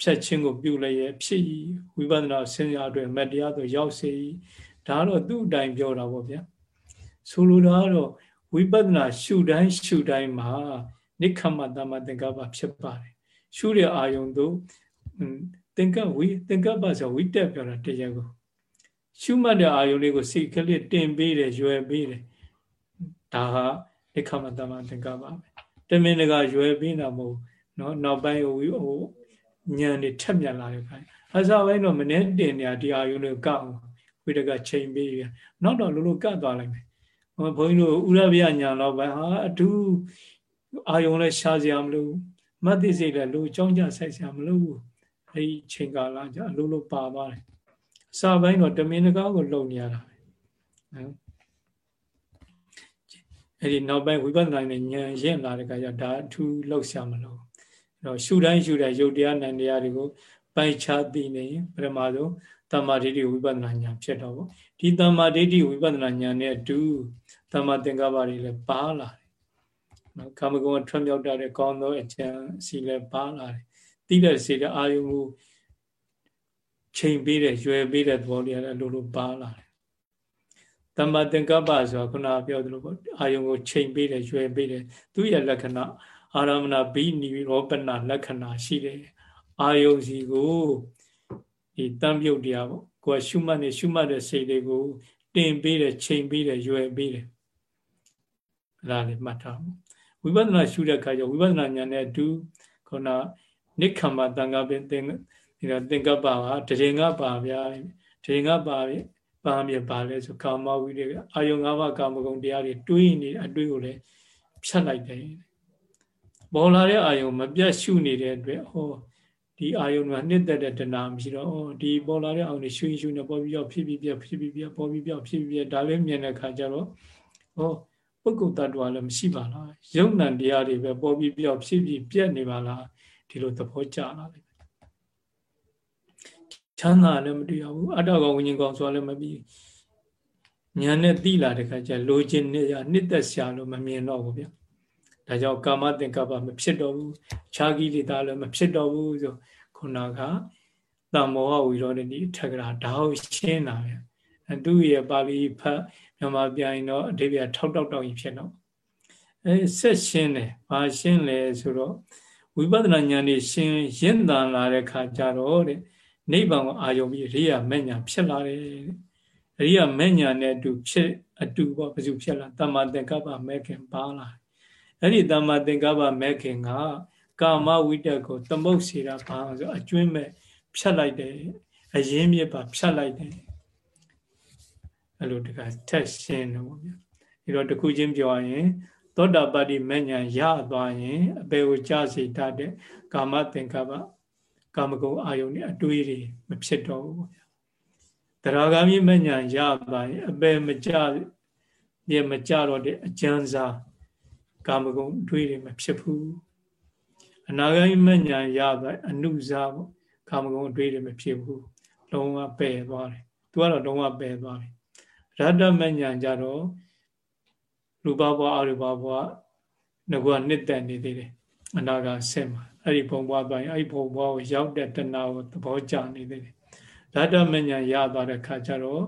ဖြတ်ခြင်းကိုပြုလည်းရဖြစ်၏ဝိပဿနာဆင်းရဲအတွက်မတရားသို့ရောက်စေ၏ဒါတော့သူ့အတိုင်းပြောတာပေါ့ဗျာဆိုလိုတာကတော့ဝိပဿနာရှုတိုင်းရှုတိုင်းမှာ နိခမတမသင်္ကပ္ပဖြစ်ပါတယ်ရှုတဲ့အာယုံတို့သင်္ကဝိသင်္ကပ္ပဆိုဝိတက်ပြောတာတရားကိုရှုမှတ်တဲ့အာယုံလေးကိုစိတ်ကလေးတင်ပေးတယ်ရွယ်ပေးတယ်ဒါဟာနိခမတမသင်္ကပ္ပပဲတမင်တကာရွယ်ပေးတာမဟုတ်နော်နောက်ပိုင်းဟိုဉာဏ်တွေထက်မြက်လာတဲ့ခါအစပိုင်းတော့မနေ့တင်နေဒီအာယုန်တွေကိုကောက်ဝိတကချိန်ပေးရနောက်တော့လိုလိုကတ်သွားလိုက်မယ်ဘုန်းကြီးတို့ဥရဗျညာတော့ပဲဟာအထူး အာယုန်လည်းရှားစရာမလိုမတ်သိစိတ်လည်းလိုကြောင်းကြဆိုင်စရာမလိုဘူးအဲဒီချိန်ကာလကြအလိုလိုပါသွားတယ်အစပိုင်းတော့တမင်တကားကိုလုံနေရတာပဲနော်အဲ့ဒီနောက်ပိုင်းဝိပဿနာနဲ့ဉာဏ်ရင့်လာတဲ့အခါကျဒါအထူးလောက်ရှာမလို့တော့ရှုတိုင်းရှုတိုင်းယုတ်တရားနံတရားတွေကိုပိုက်ခြားသိနေရင်ပထမဆုံးတမ္မာဒိဋ္ဌိဝိပဿနာဉာဏ်ဖြစ်တော့ဗောဒီတမ္မာဒိဋ္ဌိဝိပဿနာဉာဏ်နဲ့အတူတမ္မာသင်္ကပ္ပတွေလည်းပါလာတယ် နော်ကာမဂုဏ်ထွက်မြောက်တဲ့ကောင်းသောအကျံစီလည်းပါလာတယ်သိတဲ့စေတဲ့အာယုံကိုချိန်ပေးတဲ့ရွယ်ပေးတဲ့သဘောတရားလည်းလိုလိုပါလာတယ်တမ္မာသင်္ကပ္ပဆိုတာခုနပြောသလိုပေါ့အာယုံကိုချိန်ပေးတယ်ရွယ်ပေးတယ်သူရဲ့လက္ခဏာအာရမဏဘိနိရောပဏလက္ခဏာရှိတယ်အာယုံစီကိုဒီတံပြုတ်တရားပေါ့ကိုယ်ရှုမှတ်နေရှုမှတ်တဲ့စိတ်လေးကိုတင်ပေးတယ်ချိန်ပေးတယ်ရွယ်ပေးတယ်အဲ့ဒါလေးမှတ်ထား ဝိပဿနာရှုတဲ့အခါကျဝိပဿနာဉာဏ်နဲ့အတူခုနနိခမ္မတန်ခါပင်သင်ဒီတော့သင်္ကပ္ပဟာတရင်ကပါဗျာတရင်ကပါပြီပါမြပါလဲဆိုကာမဝိတ္တအာယုံ၅ပါးကာမဂုဏ်တရားတွေတွေးနေအတွေးကိုလည်းဖြတ်လိုက်တယ်ပေါ်လာတဲ့အာယုံမပြတ်ရှုနေတဲ့အတွက်ဟောဒီအာယုံကနှစ်သက်တဲ့တဏှာမရှိတော့ဩဒီပေါ်လာတဲ့အာယုံတွေရှုရင်ရှုနေပေါ်ပြီးပြောက်ဖြစ်ပြီးပြက်ဖြစ်ပြီးပြက်ပေါ်ပြီးပြောက်ဖြစ်ပြီးပြက်ဒါလေးမြင်တဲ့ခါကျတော့ဟော ပုဂ္ဂိုလ်တ attva လည်းမရှိပါလားယုံ nant တရားတွေပဲပေါ်ပြီးပြောက်ဖြစ်ပြီးပြက်နေပါလားဒီလိုသဘောကျလာတယ်ချမ်းသာလည်းမတွေ့ဘူးအတ္တကောင်ဝိညာဉ်ကောင်ဆိုတာလည်းမပြီးညာနဲ့တိလာတဲ့ခါကျလိုချင်နေရနှစ်သက်ရှာလို့မမြင်တော့ဘူးဗျဒါကြောင့်ကာမသင်္ကပ္ပမဖြစ်တော့ဘူးခြားကိလေသာလည်းမဖြစ်တော့ဘူးဆိုခုနကတမောဟဝိရောဓတိထက်ကရာဒါကိုရှင်းတာပဲအတူရဲ့ပါဠိဖတ် မြန်မာပြန်ရင်တော့အဓိပ္ပာယ်ထောက်တောက်တောက်ကြီးဖြစ်တော့အဲဆက်ရှင်းတယ်ဘာရှင်းလဲဆိုတော့ဝိပဿနာဉာဏ်นี่ရှင်းရင့်တန်လာတဲ့ခါကျတော့တဲ့နိဗ္ဗာန်ကိုအာယုံပြီးရိယာမဲ့ညာဖြစ်လာတယ်အရိယာမဲ့ညာနဲ့အတူဖြစ်အတူပေါ့ဘယ်သူဖြစ်လာတမ္မာသင်္ကပ္ပမဲ့ခင်ပါလာအဲ့ဒီတမ္မာသင်္ကပ္ပမဲ့ခင်ကကာမဝိတက်ကိုသမုတ်စီတာဘာဆိုအကျွင်းမဲ့ဖြတ်လိုက်တယ်အရင်မြစ်ပါဖြတ်လိုက်တယ် အဲ့လိုတကထက်ရှင်းတယ်ပေါ့ဗျာဒီတော့တခုချင်းပြောရင်သောတာပတ္တိမဉ္ဇဉ်ရသွားရင်အပေကိုကြစီတတ်တဲ့ကာမသင်္ကပ္ပကာမဂုဏ်အာယုန်နဲ့အတွေးတွေမဖြစ်တော့ဘူးပေါ့ဗျာတရားဂามမဉ္ဇဉ်ရသွားရင်အပေမကြပြမကြတော့တဲ့အကျဉ်းစားကာမဂုဏ်အတွေ့တွေမဖြစ်ဘူးအနာဂိမဉ္ဇဉ်ရသွားအနုဇာပေါ့ကာမဂုဏ်အတွေ့တွေမဖြစ်ဘူးလုံးဝပယ်သွားတယ်သူကတော့လုံးဝပယ်သွားတယ် ရတ္တမဉ္ဇဉ်ကြတော့ရူပဘဝအရူပဘဝငကွာနှစ်သက်နေသေးတယ်အနာဂတ်ဆင့်မှာအဲ့ဒီဘုံဘဝသွားရင်အဲ့ဒီဘုံဘဝကိုရောက်တဲ့တဏှာကိုသဘောကျနေသေးတယ်ဓာတမဉ္ဇဉ်ရသွားတဲ့ခါကျတော့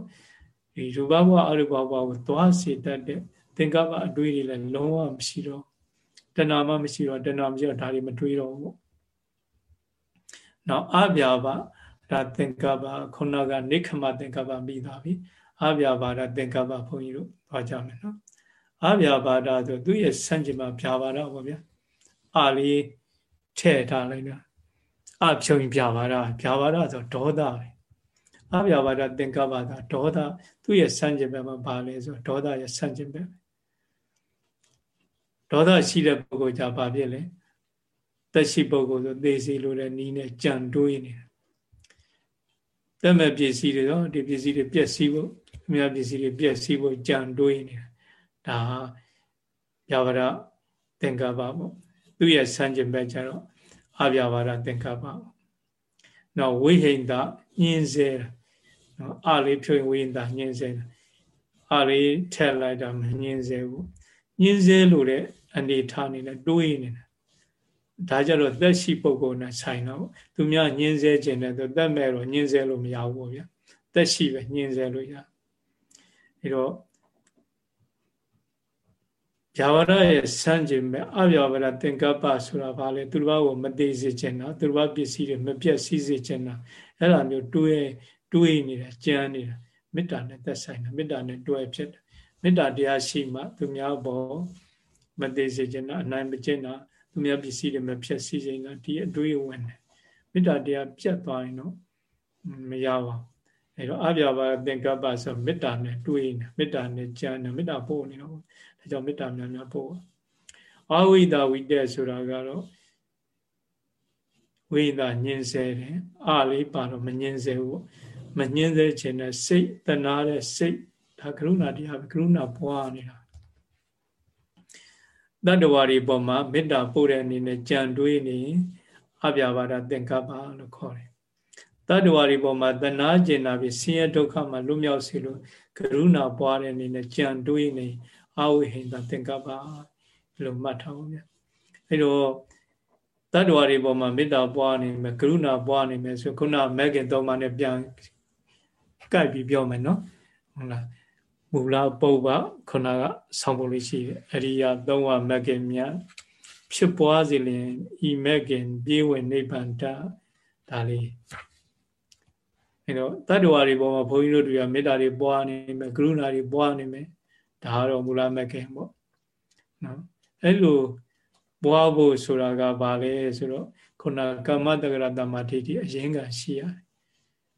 ဒီရူပဘဝအရူပဘဝကိုသွားစေတတ်တဲ့သင်္ကပ္ပအတွေးတွေလည်းလုံးဝမရှိတော့တဏှာမှမရှိတော့တဏှာမရှိတော့ဒါတွေမတွေးတော့ဘူးနောက်အပြာပဒါသင်္ကပ္ပခုနကနိခမသင်္ကပ္ပမိသားပြီ အပြာပါဒသင်္ကပ္ပဘုန်းကြီးတို့သွားကြမယ်နော်အပြာပါဒဆိုသူ့ရဲ့စံကျင်မှာဗျာပါဒပေါ့ဗျာအာလေးထည့်ထားလိုက်တာအဖြုံဗျာပါဒဗျာပါဒဆိုဒေါသပဲအပြာပါဒသင်္ကပ္ပသာဒေါသသူ့ရဲ့စံကျင်ဘက်မှာပါလဲဆိုဒေါသရဲ့စံကျင်ဘက်ဒေါသရှိတဲ့ပုဂ္ဂိုလ်ကြပါဖြစ်လဲတက်ရှိပုဂ္ဂိုလ်ဆိုသေစီလိုတဲ့နီးနဲ့ကြံတွေးနေတာတက်မဲ့ပစ္စည်းတွေတော့ဒီပစ္စည်းတွေပျက်စီးဖို့ အများပစ္စည်းတွေပျက်စီးဖို့ကြံတွေးနေတာဒါဗျာပါဒသင်္ကပ္ပပေါ့သူ့ရဲ့စံကျင်ဘက်ကျတော့အဗျာပါဒသင်္ကပ္ပပေါ့နော်ဝိဟိန္ဒညင်းစေနော်အလေးဖြိုရင်ဝိဟိန္ဒညင်းစေအလေးထက်လိုက်တာမညင်းစေဘူးညင်းစေလို့တဲ့အနေထားနေနဲ့တွေးနေတာဒါကြတော့သက်ရှိပုဂ္ဂိုလ်နဲ့ဆိုင်တော့သူများညင်းစေခြင်းနဲ့သူသက်မဲ့တော့ညင်းစေလို့မရဘူးပေါ့ဗျာသက်ရှိပဲညင်းစေလို့ရ အဲတော့ဗျာဝရရဲ့စံကျင်မဲ့အဗျာဝရသင်္ကပ္ပဆိုတာဘာလဲသူတစ်ပါးကိုမသေးစေခြင်းတာသူတစ်ပါးပစ္စည်းတွေမပြတ်စည်းစေခြင်းတာအဲ့လိုမျိုးတွေးတွေးနေတာကြမ်းနေတာမေတ္တာနဲ့သက်ဆိုင်တာမေတ္တာနဲ့တွဲဖြစ်တယ်မေတ္တာတရားရှိမှသူများဘောမသေးစေခြင်းတာအနိုင်မကျင့်တာသူများပစ္စည်းတွေမဖြတ်စည်းခြင်းတာဒီအတွေးဝင်တယ်မေတ္တာတရားပြတ်သွားရင်တော့မရပါဘူး အဲတော့အပြာပါသင်္ကပ္ပဆိုမေတ္တာနဲ့တွေးနေမေတ္တာနဲ့ကြံနေမေတ္တာပို့နေတော့ဒါကြောင့်မေတ္တာများများပို့အဝိဒဝိတက်ဆိုတာကတော့ဝိဒညင်ဆဲတယ်အလေးပါတော့မညင်ဆဲဘူးမညင်ဆဲခြင်းနဲ့စိတ်တနာတဲ့စိတ်ဒါကရုဏာတရားကရုဏာပွားနေတာတတ္တဝါတွေပေါ်မှာမေတ္တာပို့တဲ့အနေနဲ့ကြံတွေးနေအပြာပါဒသင်္ကပ္ပလို့ခေါ်တယ် တတ္တဝါတွေပေါ်မှာတဏှာကျင်နာပြီးဆင်းရဲဒုက္ခမှာလွတ်မြောက်စေလို့ကရုဏာပွားတဲ့အနေနဲ့ကြံတွေးနေအဝိဟိန္တသင်္ကပ္ပလို့မှတ်ထားပါဗျာအဲတော့တတ္တဝါတွေပေါ်မှာမေတ္တာပွားနေမယ်ကရုဏာပွားနေမယ်ဆိုခုနမဂ္ဂင်သုံးပါးနဲ့ပြန်ကပ်ပြီးပြောမယ်နော်ဟုတ်လားမူလပုပ္ပခုနကဆောင်းပုံလေးရှိတယ်အရိယာသုံးဝမဂ္ဂင်မြတ်ဖြစ်ပွားစေလင်ဤမဂ္ဂင်ပြေဝင်နိဗ္ဗာန်တဒါလေး အဲတော့တတ္တဝါတွေပေါ်မှာဘုန်းကြီးတို့တွေကမေတ္တာတွေပွားနေမယ်ကရုဏာတွေပွားနေမယ်ဒါကတော့မူလမဂ္ဂင်ပေါ့နော်အဲ့လိုပွားဖို့ဆိုတာကဘာလဲဆိုတော့ခုနကမ္မတက္ကရတမထိတိအရင်ကရှိရတယ်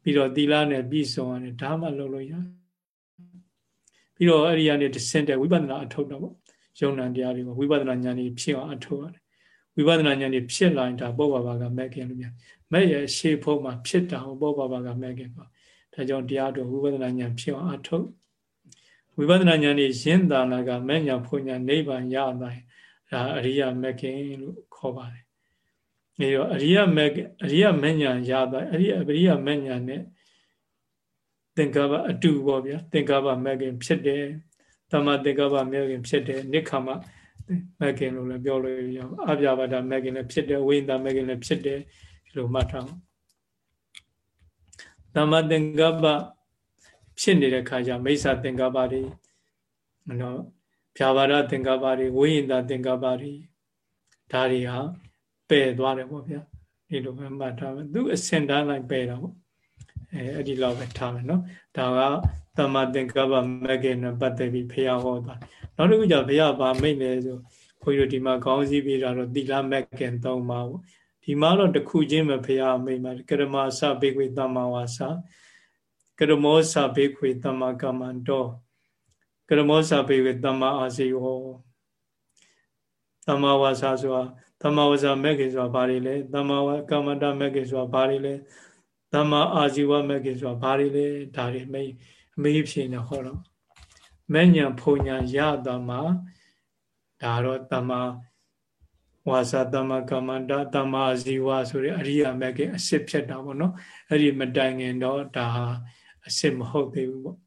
ပြီးတော့သီလနဲ့ပြည့်စုံရတယ်ဒါမှလုပ်လို့ရတယ်ပြီးတော့အဲ့ဒီကနေတဆင့်တဲ့ဝိပဿနာအထုတ်တော့ပေါ့ယုံ nant တရားတွေကိုဝိပဿနာဉာဏ်ကြီးဖြစ်အောင်အထုတ်ရတယ် ဝိပဿနာဉာဏ်ကြီးဖြစ်လာရင်ဒါပောပါပါကမဲ့ခင်လို့များမဲ့ရဲ့ရှေ့ဖို့မှာဖြစ်တာဟောပောပါပါကမဲ့ခင်ပါဒါကြောင့်တရားတော်ဝိပဿနာဉာဏ်ဖြစ်အောင်အထုတ်ဝိပဿနာဉာဏ်ကြီးရင်းတာနာကမဲ့ညာဖွညာနိဗ္ဗာန်ရတိုင်းဒါအရိယာမဲ့ခင်လို့ခေါ်ပါတယ်အဲတော့အရိယာမဲ့အရိယာမဲ့ညာရတိုင်းအရိယာအရိယာမဲ့ညာနဲ့သင်္ကပ္ပအတူပေါ့ဗျာသင်္ကပ္ပမဲ့ခင်ဖြစ်တယ်တမသင်္ကပ္ပမဲ့ခင်ဖြစ်တယ်နိခမမဲ့ ခင်လို့လည်းပြောလို့ရအောင်အပြာပါဒမဲ့ခင်လည်းဖြစ်တယ်ဝိညာဉ်မဲ့ခင်လည်းဖြစ်တယ်ဒီလိုမှတ်ထားအောင်တမသင်္ကပ္ပဖြစ်နေတဲ့ခါကျမိစ္ဆာသင်္ကပ္ပတွေနော်ဖြာပါဒသင်္ကပ္ပတွေဝိညာဉ်သင်္ကပ္ပတွေဒါတွေဟာပယ်သွားတယ်ပေါ့ဗျာဒီလိုပဲမှတ်ထားမယ်သူအစင်တန်းလိုက်ပယ်တာပေါ့အဲအဲ့ဒီလောက်ပဲထားမယ်နော်ဒါကသမ္မာသင်္ကပ္ပမဂ္ဂင်နဲ့ပတ်သက်ပြီးဖះဟောတာ နောက်တစ်ခုကျဘုရားဗာမိတ်လဲဆိုခွေးတို့ဒီမှာခေါင်းစည်းပေးတာတော့သီလမဂ္ဂင်၃ပါးပေါ့ဒီမှာတော့တစ်ခုချင်းပဲဖះမိတ်မှာကရမသဘေခွေသမ္မာဝါစာကရမောသဘေခွေသမ္မာကမ္မန္တောကရမောသဘေခွေသမ္မာအာစီယောသမ္မာဝါစာဆိုတာသမ္မာဝါစာမဂ္ဂင်ဆိုတာဘာတွေလဲသမ္မာဝကမ္မန္တမဂ္ဂင်ဆိုတာဘာတွေလဲသမ္မာအာဇီဝမဂ္ဂင်ဆိုတာဘာတွေလဲဒါတွေမေးအမေးဖြေနေဟောတော့ မဲ့ညာဖုံညာရတာမှာဒါတော့တမ္မာဝါစာတမ္မာကမ္မန္တတမ္မာဇီဝဆိုတဲ့အရိယာမဂ်ကအစစ်ဖြစ်တာပေါ့နော်အဲ့ဒီမတိုင်ခင်တော့ဒါအစစ်မဟုတ်သေးဘူးပေါ့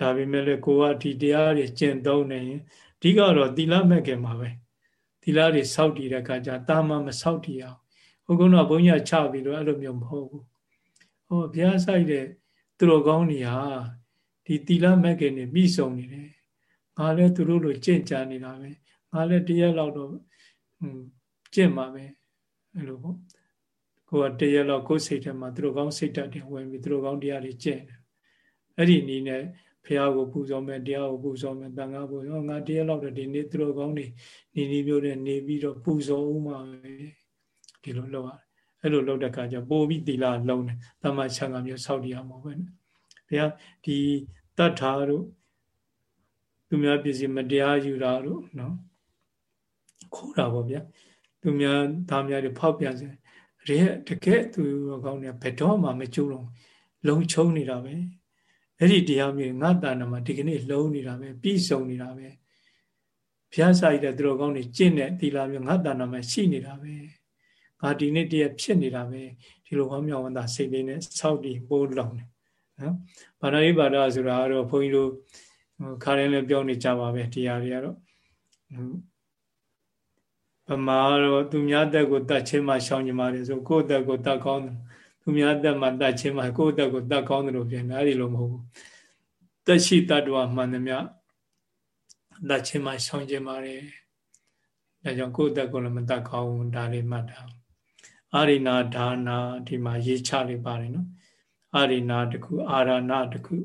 ဒါပေမဲ့လည်းကိုကဒီတရားတွေကျင့်သုံးနေရင်အဓိကတော့သီလမဂ်ကမှာပဲသီလတွေစောင့်တည်တဲ့အခါကျတာမမစောင့်တည်အောင်ဟုတ်ကုန်းတော့ဘုန်းကြီးချပြီးတော့အဲ့လိုမျိုးမဟုတ်ဘူးဟောဘုရားဆိုင်တဲ့သူတော်ကောင်းတွေဟာ ဒီသီလမဂ်ကနေပြီးဆုံးနေတယ်ငါလည်းသူတို့လိုကြင့်ကြံနေတာပဲငါလည်းတရက်လောက်တော့ကြင့်မှာပဲအဲ့လိုပေါ့ကိုကတရက်လောက်ကိုယ်စိတ်ထဲမှာသူတို့ကောင်းစိတ်ဓာတ်တွေဝင်ပြီးသူတို့ကောင်းတရားတွေကြင့်တယ်အဲ့ဒီနည်းနဲ့ဖះကိုပူဇော်မယ်တရားကိုပူဇော်မယ်တန်ခါပူဇော်ငါတရားလောက်တော့ဒီနေ့သူတို့ကောင်းနေနေနေမျိုးနဲ့နေပြီးတော့ပူဇော်ဦးမှာပဲဒီလိုလုပ်ရတယ်အဲ့လိုလုပ်တဲ့အခါကျပို့ပြီးသီလလုံးတယ်တမန်ချံကမျိုးစောက်တရားမဟုတ်ပဲဘုရားဒီ တတ်ထာတို့သူများပစ္စည်းမတရားယူတာတို့နော်ခိုးတာပေါ့ဗျာသူများသားများတွေဖောက်ပြန်စေရဲတကယ်သူကောင်းနေဘယ်တော့မှမကျိုးတော့လုံချုံနေတာပဲအဲ့ဒီတရားမျိုးငါတဏ္ဍမှာဒီကနေ့လုံးနေတာပဲပြီးဆုံးနေတာပဲဘုရားစာရတဲ့သူတော်ကောင်းတွေကျင့်တဲ့သီလမျိုးငါတဏ္ဍမှာရှိနေတာပဲငါဒီနေ့တည်းဖြစ်နေတာပဲဒီလိုဝမ်းမြောက်ဝမ်းသာစိတ်လေးနဲ့စောက်တည်ပိုးလောင်တယ် နော်ဘာသာရေးဘာသာဆိုတာကတော့ဘုန်းကြီးတို့ခါရင်လည်းပြောနေကြပါပဲတရားတွေကတော့ဗမာတော့သူများတက်ကိုတတ်ချင်းမှရှောင်ကြမှာလေဆိုကိုယ့်တက်ကိုတတ်ကောင်းတယ်သူများတက်မှတတ်ချင်းမှကိုယ့်တက်ကိုတတ်ကောင်းတယ်လို့ပြန်တယ်အဲ့ဒီလိုမဟုတ်ဘူးတက်ရှိတတ္တဝမှန်သမျှတတ်ချင်းမှရှောင်ကြမှာလေဒါကြောင့်ကိုယ့်တက်ကိုလည်းမတတ်ကောင်းဘူးဒါလေးမှတ်တာအာရိနာဒါနာဒီမှာရေးချလေးပါတယ်နော် အာရိနာတခုအာရဏတခု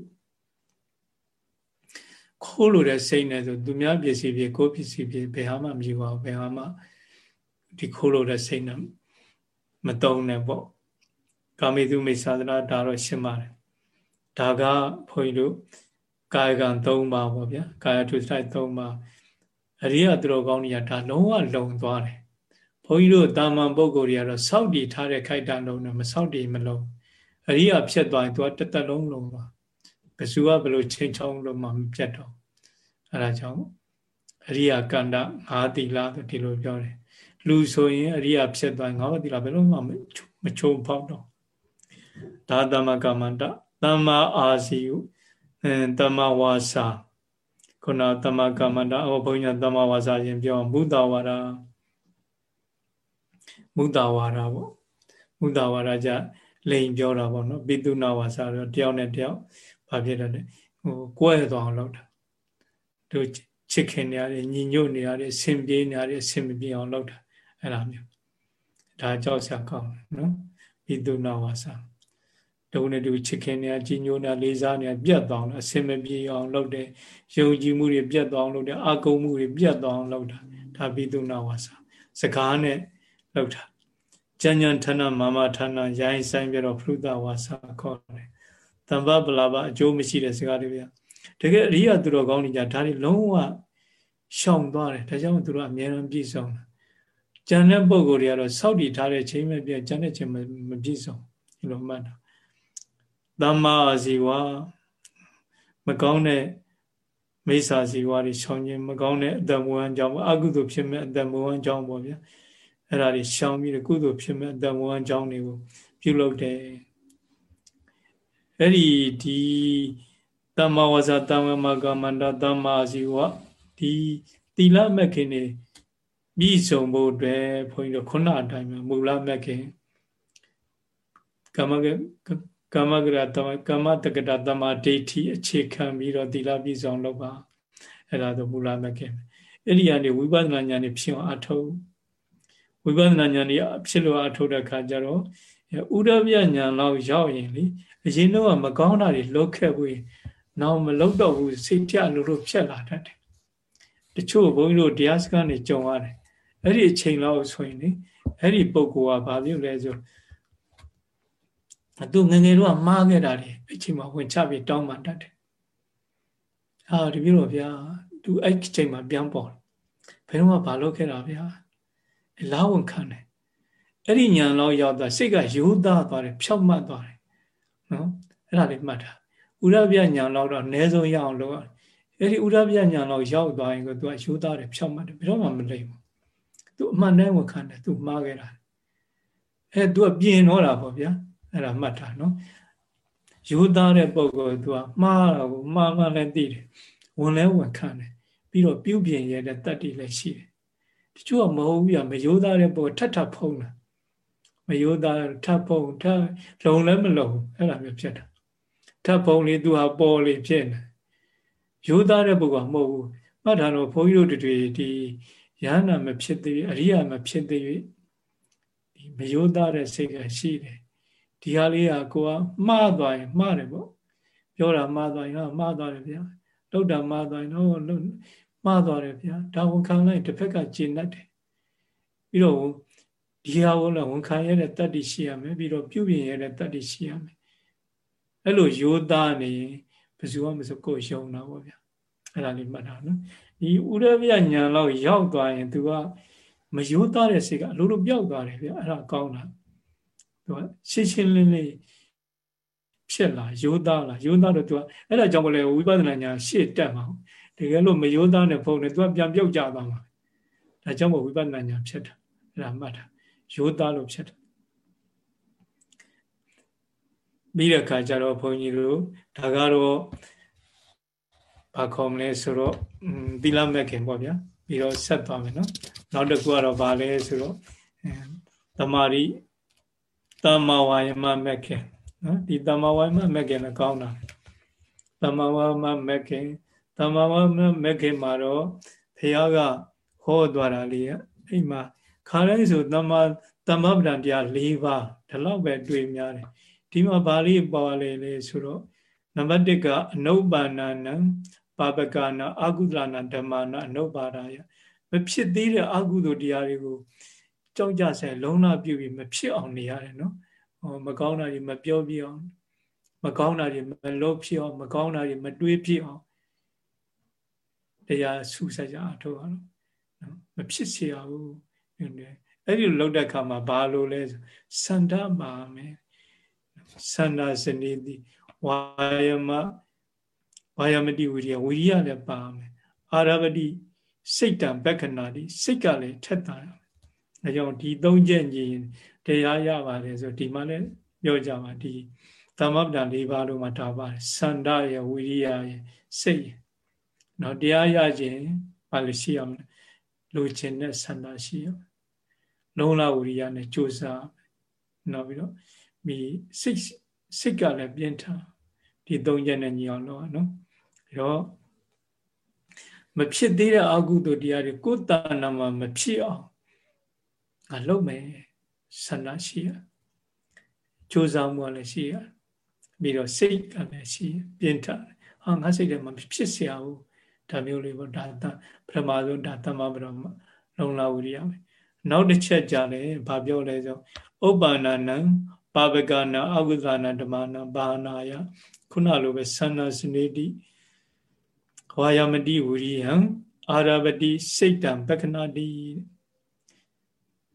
ခိုးလို့တဲ့စိတ်နဲ့ဆိုသူများပစ္စည်းပြေကိုယ်ပစ္စည်းပြေဘယ်ဟာမှမယူပါဘူးဘယ်ဟာမှဒီခိုးလို့တဲ့စိတ်နဲ့မတုံနဲ့ပေါ့ကာမေသူမိစ္ဆာသနာဒါတော့ရှင်းပါတယ်ဒါကဘုန်းကြီးတို့ကာယကံ၃ပါးပေါ့ဗျာကာယထုစိုက်၃ပါးအရိယသူတော်ကောင်းတွေကဒါလုံးဝလုံသွားတယ်ဘုန်းကြီးတို့တာမန်ပုဂ္ဂိုလ်တွေကတော့စောက်တည်ထားတဲ့ခိုက်တံလုံးနဲ့မစောက်တည်မလုံး အရိယဖြစ်သွားရင်သူကတသက်လုံးလုံးသွားဘယ်သူကဘယ်လိုချိန်ချောင်းလို့မှမပြတ်တော့အဲဒါကြောင့်အရိယကန္တငါးတိလာဆိုဒီလိုပြောတယ်လူဆိုရင်အရိယဖြစ်သွားရင်ငါးပါးတိလာဘယ်လိုမှမချုံဖောက်တော့ဒါတမကမ္မန္တတမ္မာအာစီယအဲတမ္မာဝါစာခုနတမ္မာကမ္မန္တအောဘုန်းကြီးတမ္မာဝါစာရင်ပြောမုဒ္ဒဝါဒမုဒ္ဒဝါဒပေါ့မုဒ္ဒဝါဒကြ လိန်ပြောတာပေါ့နော်ပိတုနာဝါစာတော့တယောက်နဲ့တယောက်ဘာဖြစ်တယ်လဲဟိုကွဲသွားအောင်လုပ်တာတို့ချစ်ခင်နေရတယ်ညီညွတ်နေရတယ်ဆင်ပြေးနေရတယ်ဆင်မပြေအောင်လုပ်တာအဲ့လိုမျိုးဒါကြောက်စရာကောင်းတယ်နော်ပိတုနာဝါစာတုံးနဲ့တူချစ်ခင်နေကြီးညိုနေလေးစားနေပြတ်သွားအောင်အဆင်မပြေအောင်လုပ်တယ်ယုံကြည်မှုတွေပြတ်သွားအောင်လုပ်တယ်အာကုံမှုတွေပြတ်သွားအောင်လုပ်တာဒါပိတုနာဝါစာစကားနဲ့လုပ်တာ ကြံ့ကြံ့ဌာနမာမဌာနရိုင်းဆိုင်ပြတော့ဖရုဒဝါစာခေါ်တယ်တမ္ပပလာပအကျိုးမရှိတဲ့စကားတွေဗျာတကယ်အရိယာသူတော်ကောင်းတွေじゃဒါတွေလုံးဝရှောင်သွားတယ်ဒါကြောင့်သူတို့အများအားပြည့်စုံတယ်ကျန်တဲ့ပုံကိုယ်တွေကတော့စောက်တည်ထားတဲ့ချိန်မဲ့ပြကျန်တဲ့ချိန်မပြည့်စုံဒီလိုမှတ်တာသမ္မာဇီဝမကောင်းတဲ့မိစ္ဆာဇီဝတွေရှောင်ခြင်းမကောင်းတဲ့အတ္တမဝံကြောင့်အကုသိုလ်ဖြစ်မဲ့အတ္တမဝံကြောင့်ပေါ့ဗျာ အဲ့ဒါတွေရှောင်ပြီးကုသိုလ်ဖြစ်မဲ့အတ္တမဝံကြောင့်တွေကိုပြုလုပ်တယ်အဲ့ဒီဒီတမ္မာဝဇတမ္မာကမန္တတမ္မာဇီဝဒီသီလမက်ခင်နေပြီးဆုံးဖို့အတွက်ဘုန်းကြီးတို့ခုနအတိုင်းမှာမူလမက်ခင်ကမ္မကကမ္မကရတမကမ္မတက္ကတာတမ္မာဒိဋ္ဌိအခြေခံပြီးတော့သီလပြီးဆုံးလုပ်ပါအဲ့ဒါတော့မူလမက်ခင်အဲ့ဒီကနေဝိပဿနာဉာဏ်နဲ့ဖြစ်အောင်အထုတ် ဝိပဿနာဉာဏ်နဲ့ဖြစ်လို့အထုတ်တဲ့အခါကျတော့ဥဒဗျဉာဏ်လောက်ရောက်ရင်လေအရင်တော့မကောင်းတာတွေလုတ်ခဲ့ဘူးနောက်မလုတ်တော့ဘူးစိတ်ပြလို့လို့ဖြစ်လာတတ်တယ်တချို့ဘုန်းကြီးတို့တရားစခန်းတွေကြုံရတယ်အဲ့ဒီအချိန်လောက်ဆိုရင်လေအဲ့ဒီပုံကောကဘာဖြစ်လဲဆိုသူငငယ်တော့မှားခဲ့တာလေအချိန်မှာဝင်ချပြီးတောင်းမှတတ်တယ်အာဒီမျိုးတော့ဗျာသူအဲ့အချိန်မှာပြန်ပေါ်ဘယ်တော့မှဘာလုပ်ခဲ့တာဗျာ လာဝန်ခံတယ်အဲ့ဒီညာလောက်ရောက်တာစိတ်ကရိုးသားသွားတယ်ဖြောက်မှတ်သွားတယ်နော်အဲ့ဒါလေးမှတ်တာဥရပြညာလောက်တော့အ ਨੇ ဆုံးရအောင်လုပ်အဲ့ဒီဥရပြညာတော့ရောက်သွားရင်ကိုသူကယူသားတယ်ဖြောက်မှတ်တယ်ဘယ်တော့မှမလိမ့်ဘူးသူအမှန်တမ်းကိုခံတယ်သူမှားခဲ့တာအဲသူကပြင်တော့တာပေါ့ဗျာအဲ့ဒါမှတ်တာနော်ယူသားတဲ့ပုံကိုသူကမှားတာကိုမှားမှလည်းသိတယ်ဝင်လဲဝင်ခံတယ်ပြီးတော့ပြုပြင်ရတဲ့တတ္တိလည်းရှိတယ် တချို့ကမဟုတ်ဘူးပြမယိုးသားတဲ့ပုံထပ်ထပ်ဖုံးတာမယိုးသားထပ်ဖုံးထပ်လုံလည်းမလုံအဲ့လိုမျိုးဖြစ်တာထပ်ဖုံးလေးသူဟာပေါ်လေးဖြစ်နေရိုးသားတဲ့ပုဂ္ဂိုလ်မဟုတ်ဘူးမှတ်ထားတော့ဘုန်းကြီးတို့တွေဒီယန္နာမဖြစ်သေးအရိယာမဖြစ်သေးဒီမရိုးသားတဲ့စိတ်ကရှိတယ်ဒီဟာလေးကကိုကမှားသွားရင်မှားတယ်ပေါ့ပြောတာမှားသွားရင်မှားသွားတယ်ဗျာလောက်တာမှားသွားရင်တော့ မှားသွားတယ်ဗျာဒါဝန်ခံလိုက်တစ်ဖက်ကကျဉ်တတ်တယ်ပြီးတော့ဒီဟာကိုလည်းဝန်ခံရတဲ့တတ္တိရှိရမယ်ပြီးတော့ပြုပြင်ရတဲ့တတ္တိရှိရမယ်အဲ့လိုယောသားနေရင်ဘယ်သူမှမစကိုယုံတာပေါ့ဗျာအဲ့ဒါလေးမှတ်တာနော်ဒီဥရပြညာလောက်ရောက်သွားရင် तू ကမယိုးသားတဲ့စိတ်ကအလိုလိုပျောက်သွားတယ်ဗျအဲ့ဒါကောင်းတာသူကရှင်းရှင်းလင်းလင်းဖြစ်လာယိုးသားလာယိုးသားတော့သူကအဲ့ဒါကြောင့်မလဲဝိပဿနာညာရှေ့တက်မှာ တကယ်လို့မယိုးသားတဲ့ဖုန်းနဲ့ तू ကပြန်ပြုတ်ကြသွားမှာဒါကြောင့်မို့ဝိပဿနာညာဖြစ်တာအဲ့ဒါမှတ်တာယိုးသားလို့ဖြစ်တာပြီးတဲ့အခါကျတော့ဘုန်းကြီးတို့ဒါကတော့ဘာခေါ်မလဲဆိုတော့သီလမဲ့ခင်ပေါ့ဗျာပြီးတော့ဆက်သွားမယ်နော်နောက်တစ်ခုကတော့ဘာလဲဆိုတော့တမာရီတမဝါယမမဲ့ခင်နော်ဒီတမဝါယမမဲ့ခင်လည်းကောင်းတာတမဝါယမမဲ့ခင် တမဝါယမမဲ့ခင်မှာတော့ဘုရားကဟောသွားတာလေးအဲ့မှာခါတိုင်းဆိုတမတမပဒံတရား၄ပါးဒီလောက်ပဲတွေ့များတယ်ဒီမှာဗာလိပေါ်လေလေဆိုတော့နံပါတ်1ကအနုပ္ပန္နနံပါပကနာအာကုသလနာဓမ္မနာအနုပ္ပါဒယမဖြစ်သေးတဲ့အကုသိုလ်တရားတွေကိုကြောက်ကြဆဲလုံးလာပြုပြီးမဖြစ်အောင်နေရတယ်နော်ဟောမကောင်းတာတွေမပြောပြအောင်မကောင်းတာတွေမလုပ်ဖြစ်အောင်မကောင်းတာတွေမတွေးဖြစ်အောင် တရားဆူဆက်ကြအထောက်အောင်နော်မဖြစ်စေရဘူးအဲ့ဒီလောက်တဲ့အခါမှာဘာလို့လဲစန္ဒပါမယ်သန္တာစနေတိဝါယမဝါယမတိဝိရိယဝိရိယလည်းပါမယ်အာရပတိစိတ်တံဘက္ခဏာတိစိတ်ကလည်းထက်တာရမယ်အဲကြောင့်ဒီသုံးချက်ညီရင်တရားရပါတယ်ဆိုဒီမှာလည်းပြောကြပါဒီသမဗ္ဗဒ၄ပါးလုံးမှာဒါပါတယ်သန္တာရဝိရိယရစိတ်ရ နော်တရားရခြင်းဘာလို့ရှိရမလဲလိုချင်တဲ့သန္တာရှိရလုံးလာဝိရိယနဲ့ကြိုးစားနောက်ပြီးတော့မိစိတ်စိတ်ကလည်းပြင်းထန်ဒီသုံးချက်နဲ့ညီအောင်လုပ်ရနော်အဲတော့မဖြစ်သေးတဲ့အကုသိုလ်တရားတွေကိုယ်တဏ္ဍာမှာမဖြစ်အောင်ငါလုပ်မယ်ဆန္ဒရှိရကြိုးစားမှုလည်းရှိရပြီးတော့စိတ်ကလည်းရှိပြင်းထန်ဟာငါစိတ်ထဲမှာဖြစ်เสียဘူး ဒါမျိုးလေးပေါ့ဒါပထမဆုံးဒါတမပရမလုံလာဝိရိယပဲနောက်တစ်ချက်ကြတယ်ဘာပြောလဲဆိုဥပ္ပန္နနံပါပကနာအကုသနာဓမ္မနာဘာနာယခုနလိုပဲသန္နာစနေတိဝါယမတိဝိရိယံအာရပတိစိတ်တံပက္ခဏတိ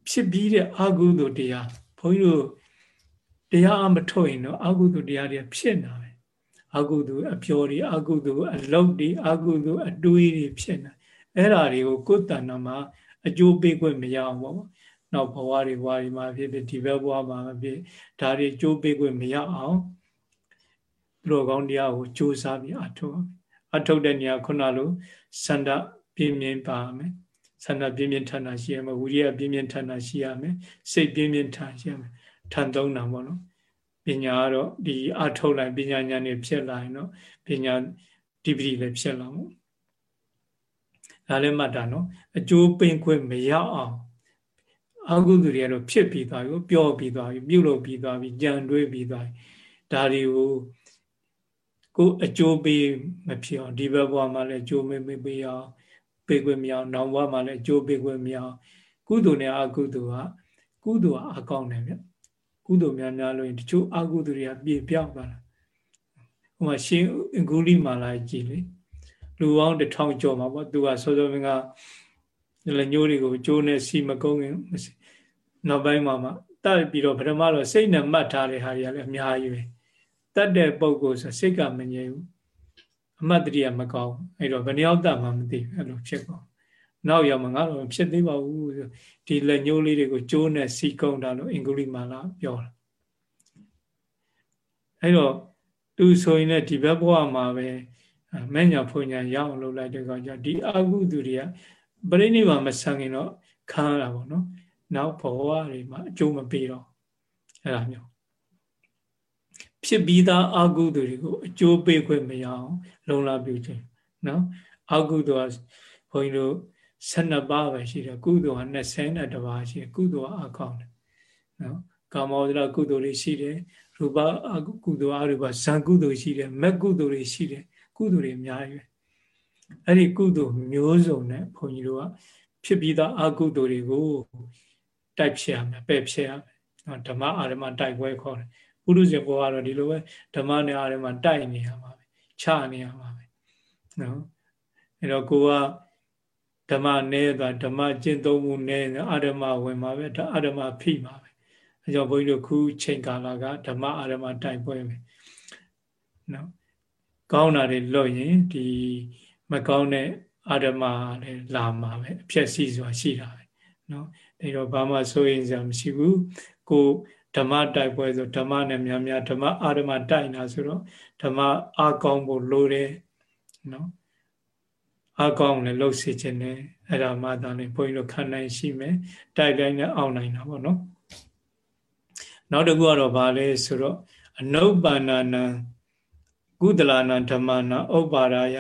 ဖြစ်ပြီးတဲ့အကုသိုလ်တရားဘုန်းကြီးတို့တရားအမထုတ်ရင်တော့အကုသိုလ်တရားတွေဖြစ်နေတယ် အကုသိုလ်အပြောတွေအကုသိုလ်အလုပ်တွေအကုသိုလ်အတွေးတွေဖြစ်နေအဲ့ဓာတွေကိုကိုယ်တဏ္ဍာမှာအကျိုးပေးခွင့်မရအောင်ပေါ့နောက်ဘဝတွေဘဝတွေမှာဖြစ်ဖြစ်ဒီဘက်ဘဝမှာဖြစ်ဒါတွေကြိုးပေးခွင့်မရအောင်သူတော်ကောင်းတရားကိုကြိုးစားပြီးအထောက်အထုတ်တဲ့နေရာခုနလိုစန္ဒပြင်းပြင်းပါမယ်စန္ဒပြင်းပြင်းထန်တာရှိရမယ်ဝိရိယပြင်းပြင်းထန်တာရှိရမယ်စိတ်ပြင်းပြင်းထန်ရှိရမယ်ထန်သုံးတာပေါ့နော်ပ ညာကတော့ဒီအထုတ်လိုက်ပညာဉာဏ်နဲ့ဖြစ်လာရင်တော့ပညာဒီပတိလည်းဖြစ်လာမို့ဒါလည်းမှတ်တာနော်အကျိုးပင်ခွင့်မရအောင်အကုသိုလ်တွေကတော့ဖြစ်ပြီးသွားပြီပျော့ပြီးသွားပြီပြုတ်လို့ပြီးသွားပြီကြံတွေးပြီးသွားပြီဒါတွေကိုကိုအကျိုးပေးမဖြစ်အောင်ဒီဘက်ဘဝမှာလည်းအကျိုးမပေးအောင်ပေးခွင့်မရအောင်နောက်ဘဝမှာလည်းအကျိုးပေးခွင့်မရအောင်ကုသိုလ်နဲ့အကုသိုလ်ကကုသိုလ်ကအကောင်းတယ်ဗျ ကုသိုလ်များများလို့ရင်တချို့အကုသိုလ်တွေကပြေပြောက်သွားတာဟိုမှာရှင်အဂုလိမာလာကြည်လေလူပေါင်းတစ်ထောင်ကျော်မှာပေါ့သူကစောစောမင်းကလက်ညှိုးတွေကိုကြိုးနဲ့စီမကုန်းခင်နောက်ပိုင်းမှာမှတတ်ပြီးတော့ပထမတော့စိတ်နဲ့မှတ်ထားတဲ့ဟာတွေကလည်းအများကြီးပဲတတ်တဲ့ပုံကိုဆိုစိတ်ကမငြိမ်ဘူးအမတ်တရိယမကောင်းအဲ့တော့ဘယ်နှယောက်တတ်မှမသိဘူးအဲ့လိုဖြစ်ကုန် နောက်ရောက်မှငါတော့ဖြစ်သေးပါဘူးဒီလက်ညှိုးလေးတွေကိုကျိုးနဲ့စီကုံတာလို့အင်္ဂုလိမာလာပြောတာအဲ့တော့သူဆိုရင်လည်းဒီဘက်ဘဝမှာပဲမဲ့ညာဖွညာရအောင်လုပ်လိုက်တဲ့ကောင်ကြောင့်ဒီအကုသူတွေကပြိဋိဘံမဆန်ခင်တော့ခံရတာပေါ့နော်နောက်ဘဝတွေမှာအကျိုးမပေးတော့အဲ့ဒါမျိုးဖြစ်ပြီးသားအကုသိုလ်တွေကိုအကျိုးပေးခွင့်မရအောင်လုံလာပြုခြင်းနော်အကုသိုလ်ကဘုန်းကြီးတို့ 12ပါးပဲရှိတယ်ကုသိုလ်က22ပါးရှိတယ်ကုသိုလ်ကအကောင်းတယ်နော်ကာမောဒရကုသိုလ်တွေရှိတယ်ရူပကုသိုလ်အရူပဇံကုသိုလ်ရှိတယ်မက်ကုသိုလ်တွေရှိတယ်ကုသိုလ်တွေအများကြီးပဲအဲ့ဒီကုသိုလ်မျိုးစုံနဲ့ဘုန်းကြီးတို့ကဖြစ်ပြီးသားအကုသိုလ်တွေကိုတိုက်ဖြတ်ရမယ်ပယ်ဖြတ်ရမယ်ဓမ္မအာရမတိုက်ပွဲခေါ်တယ်ပုရုဇဉ်ဘောကတော့ဒီလိုပဲဓမ္မနဲ့အာရမတိုက်နေရမှာပဲချနေရမှာပဲနော်အဲ့တော့ကိုက ဓမ္မနဲသွားဓမ္မကျင့်သုံးမှုနဲအာရမဝင်မှာပဲဒါအာရမဖိမှာပဲအဲကြောင့်ဘုန်းကြီးတို့ခုချိန်ကာလကဓမ္မအာရမတိုက်ပွဲပဲနော်ကောင်းတာတွေလွတ်ရင်ဒီမကောင်းတဲ့အာရမလည်းလာမှာပဲအဖြစ်စီစွာရှိတာပဲနော်ဒါတော့ဘာမှစိုးရင်စရာမရှိဘူးကိုဓမ္မတိုက်ပွဲဆိုဓမ္မနဲ့များများဓမ္မအာရမတိုက်တာဆိုတော့ဓမ္မအာကောင်းဖို့လိုတယ်နော် အာကောင်းလည်းလှုပ်စေခြင်းနဲ့အဲ့ဒါမှသာလေဘုန်းကြီးတို့ခံနိုင်ရှိမယ်တိုက်တိုင်းနဲ့အောင်နိုင်တာပေါ့နော်နောက်တစ်ခုကတော့ဗာလဲဆိုတော့အနုပ္ပန္နနံကုသလနာဓမ္မနာဥပ္ပါရာယ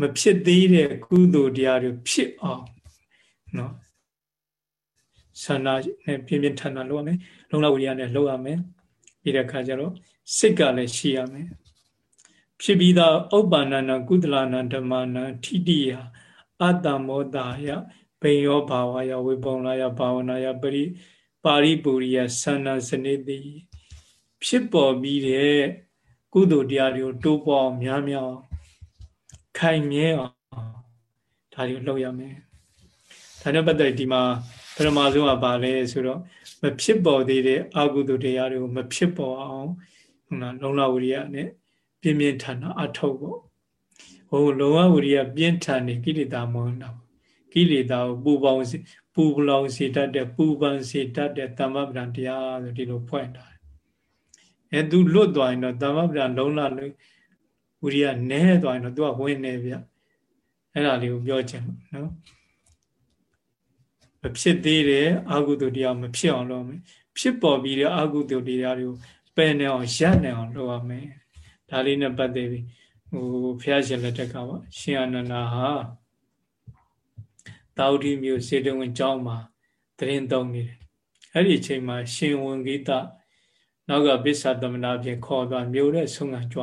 မဖြစ်သေးတဲ့ကုသိုလ်တရားတွေဖြစ်အောင်နော်ဆန္ဒနဲ့ပြင်းပြင်းထန်ထန်လုပ်ရမယ်လုံလဝိရိယနဲ့လုပ်ရမယ်ပြီးတဲ့အခါကျတော့စိတ်ကလည်းရှိရမယ် ဖြစ်ပြီးသားဥပ္ပန္နနာကုသလနာဓမ္မနာထိတိယအတ္တမောတာယဘိယောဘာဝယဝေပုံလာယဘာဝနာယပရိပါရိပူရိယသန္နာစနေတိဖြစ်ပေါ်ပြီးတဲ့ကုသိုလ်တရားတွေကိုတိုးပေါ်များများခိုင်မြဲအောင်ဒါတွေကိုလုပ်ရမယ်ဒါနဲ့ပတ်သက်ဒီမှာပရမဆုံးကပါလဲဆိုတော့မဖြစ်ပေါ်သေးတဲ့အကုသိုလ်တရားတွေကိုမဖြစ်ပေါ်အောင်ဟုတ်လားလုံလဝိရိယနဲ့ ပြင်းပြင်းထန်ထန်အထောက်ပေါ့ဟိုလုံလဝိရိယပြင်းထန်နေကိလေသာမဟုတ်တော့ကိလေသာကိုပူပေါင်းစီပူလောင်စေတတ်တဲ့ပူပန်စေတတ်တဲ့တမ္မပဒံတရားဆိုဒီလိုဖွင့်တာအဲသူလွတ်သွားရင်တော့တမ္မပဒံလုံလဝိရိယနဲသွားရင်တော့သူကဝင်နေဗျအဲ့ဒါလေးကိုပြောချင်နော်မဖြစ်သေးတဲ့အာဟုတုတရားမဖြစ်အောင်လုပ်မယ်ဖြစ်ပေါ်ပြီးတဲ့အာဟုတုတရားတွေကိုပယ်နေအောင်ရပ်နေအောင်လုပ်ရမယ် ဒါလေးနဲ့ပတ်သက်ပြီးဟိုဘုရားရှင်လက်ထက်ကပါရှင်အနန္ဒာဟာတာဝတိမြို့စေတဝန်ကျောင်းမှာတရင်တုံနေတယ်အဲ့ဒီအချိန်မှာရှင်ဝန်ဂိတနောက်ကပစ္စသမနာဖြင့်ခေါ်သွားမြို့နဲ့ဆုံကကြွ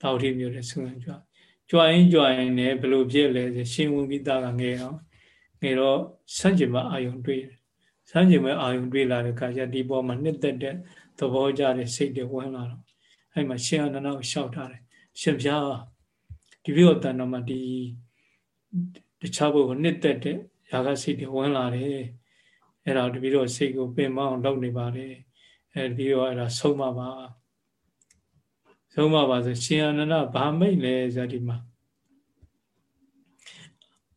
တာဝတိမြို့နဲ့ဆုံကကြွကြွရင်ကြွရင်လည်းဘလို့ဖြစ်လဲရှင်ဝန်ဂိတကငယ်တော့ငယ်တော့စန့်ကျင်မှာအာယုံတွေ့တယ်စန့်ကျင်မှာအာယုံတွေ့လာတဲ့အခါကျဒီပေါ်မှာနှစ်သက်တဲ့သဘောကြတဲ့စိတ်တွေဝင်လာတော့ အဲ့မှာရှင်အနန္ဒကိုရှောက်ထားတယ်ရှင်ပြားဒီလိုတန်တော်မှာဒီတခြားဘုကိုနှစ်သက်တဲ့ຢာကစိတ်တွေဝင်လာတယ်အဲ့ဒါတပီတော့စိတ်ကိုပင်မအောင်လုပ်နေပါတယ်အဲ့ဒီတော့အဲ့ဒါဆုံးမပါဆုံးမပါဆိုရှင်အနန္ဒဘာမိတ်လဲဆိုဒီမှာ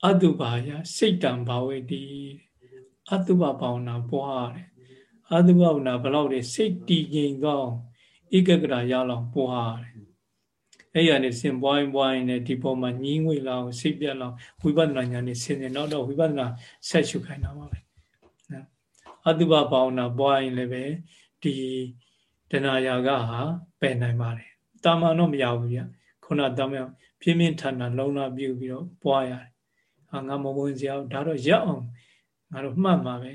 အတုပါယစိတ်တံဘာဝေတိအတုပဘာဝနာပွားတယ်အတုပဘာဝနာဘလောက်တွေစိတ်တည်ငြိမ်သော ဧကဂရရလောက်ပွားတယ်အဲ့ရနေစင်ပွားရင်ပွားရင်လည်းဒီပေါ်မှာညင်းငွေလောက်စိတ်ပြက်လောက်ဝိပဿနာဉာဏ်နဲ့ဆင်နေတော့တော့ဝိပဿနာဆက်ရှုခိုင်းတာပါပဲနော်အတုပဘာဝနာပွားရင်လည်းပဲဒီတဏှာယာကဟာပယ်နိုင်ပါတယ်တာမန်တော့မရဘူးဗျခုနတမန်ပြင်းပြင်းထန်ထန်လုံလာပြုပြီးတော့ပွားရတယ်ဟာငါမဝင်စရာဒါတော့ရက်အောင်ငါတို့မှတ်မှာပဲ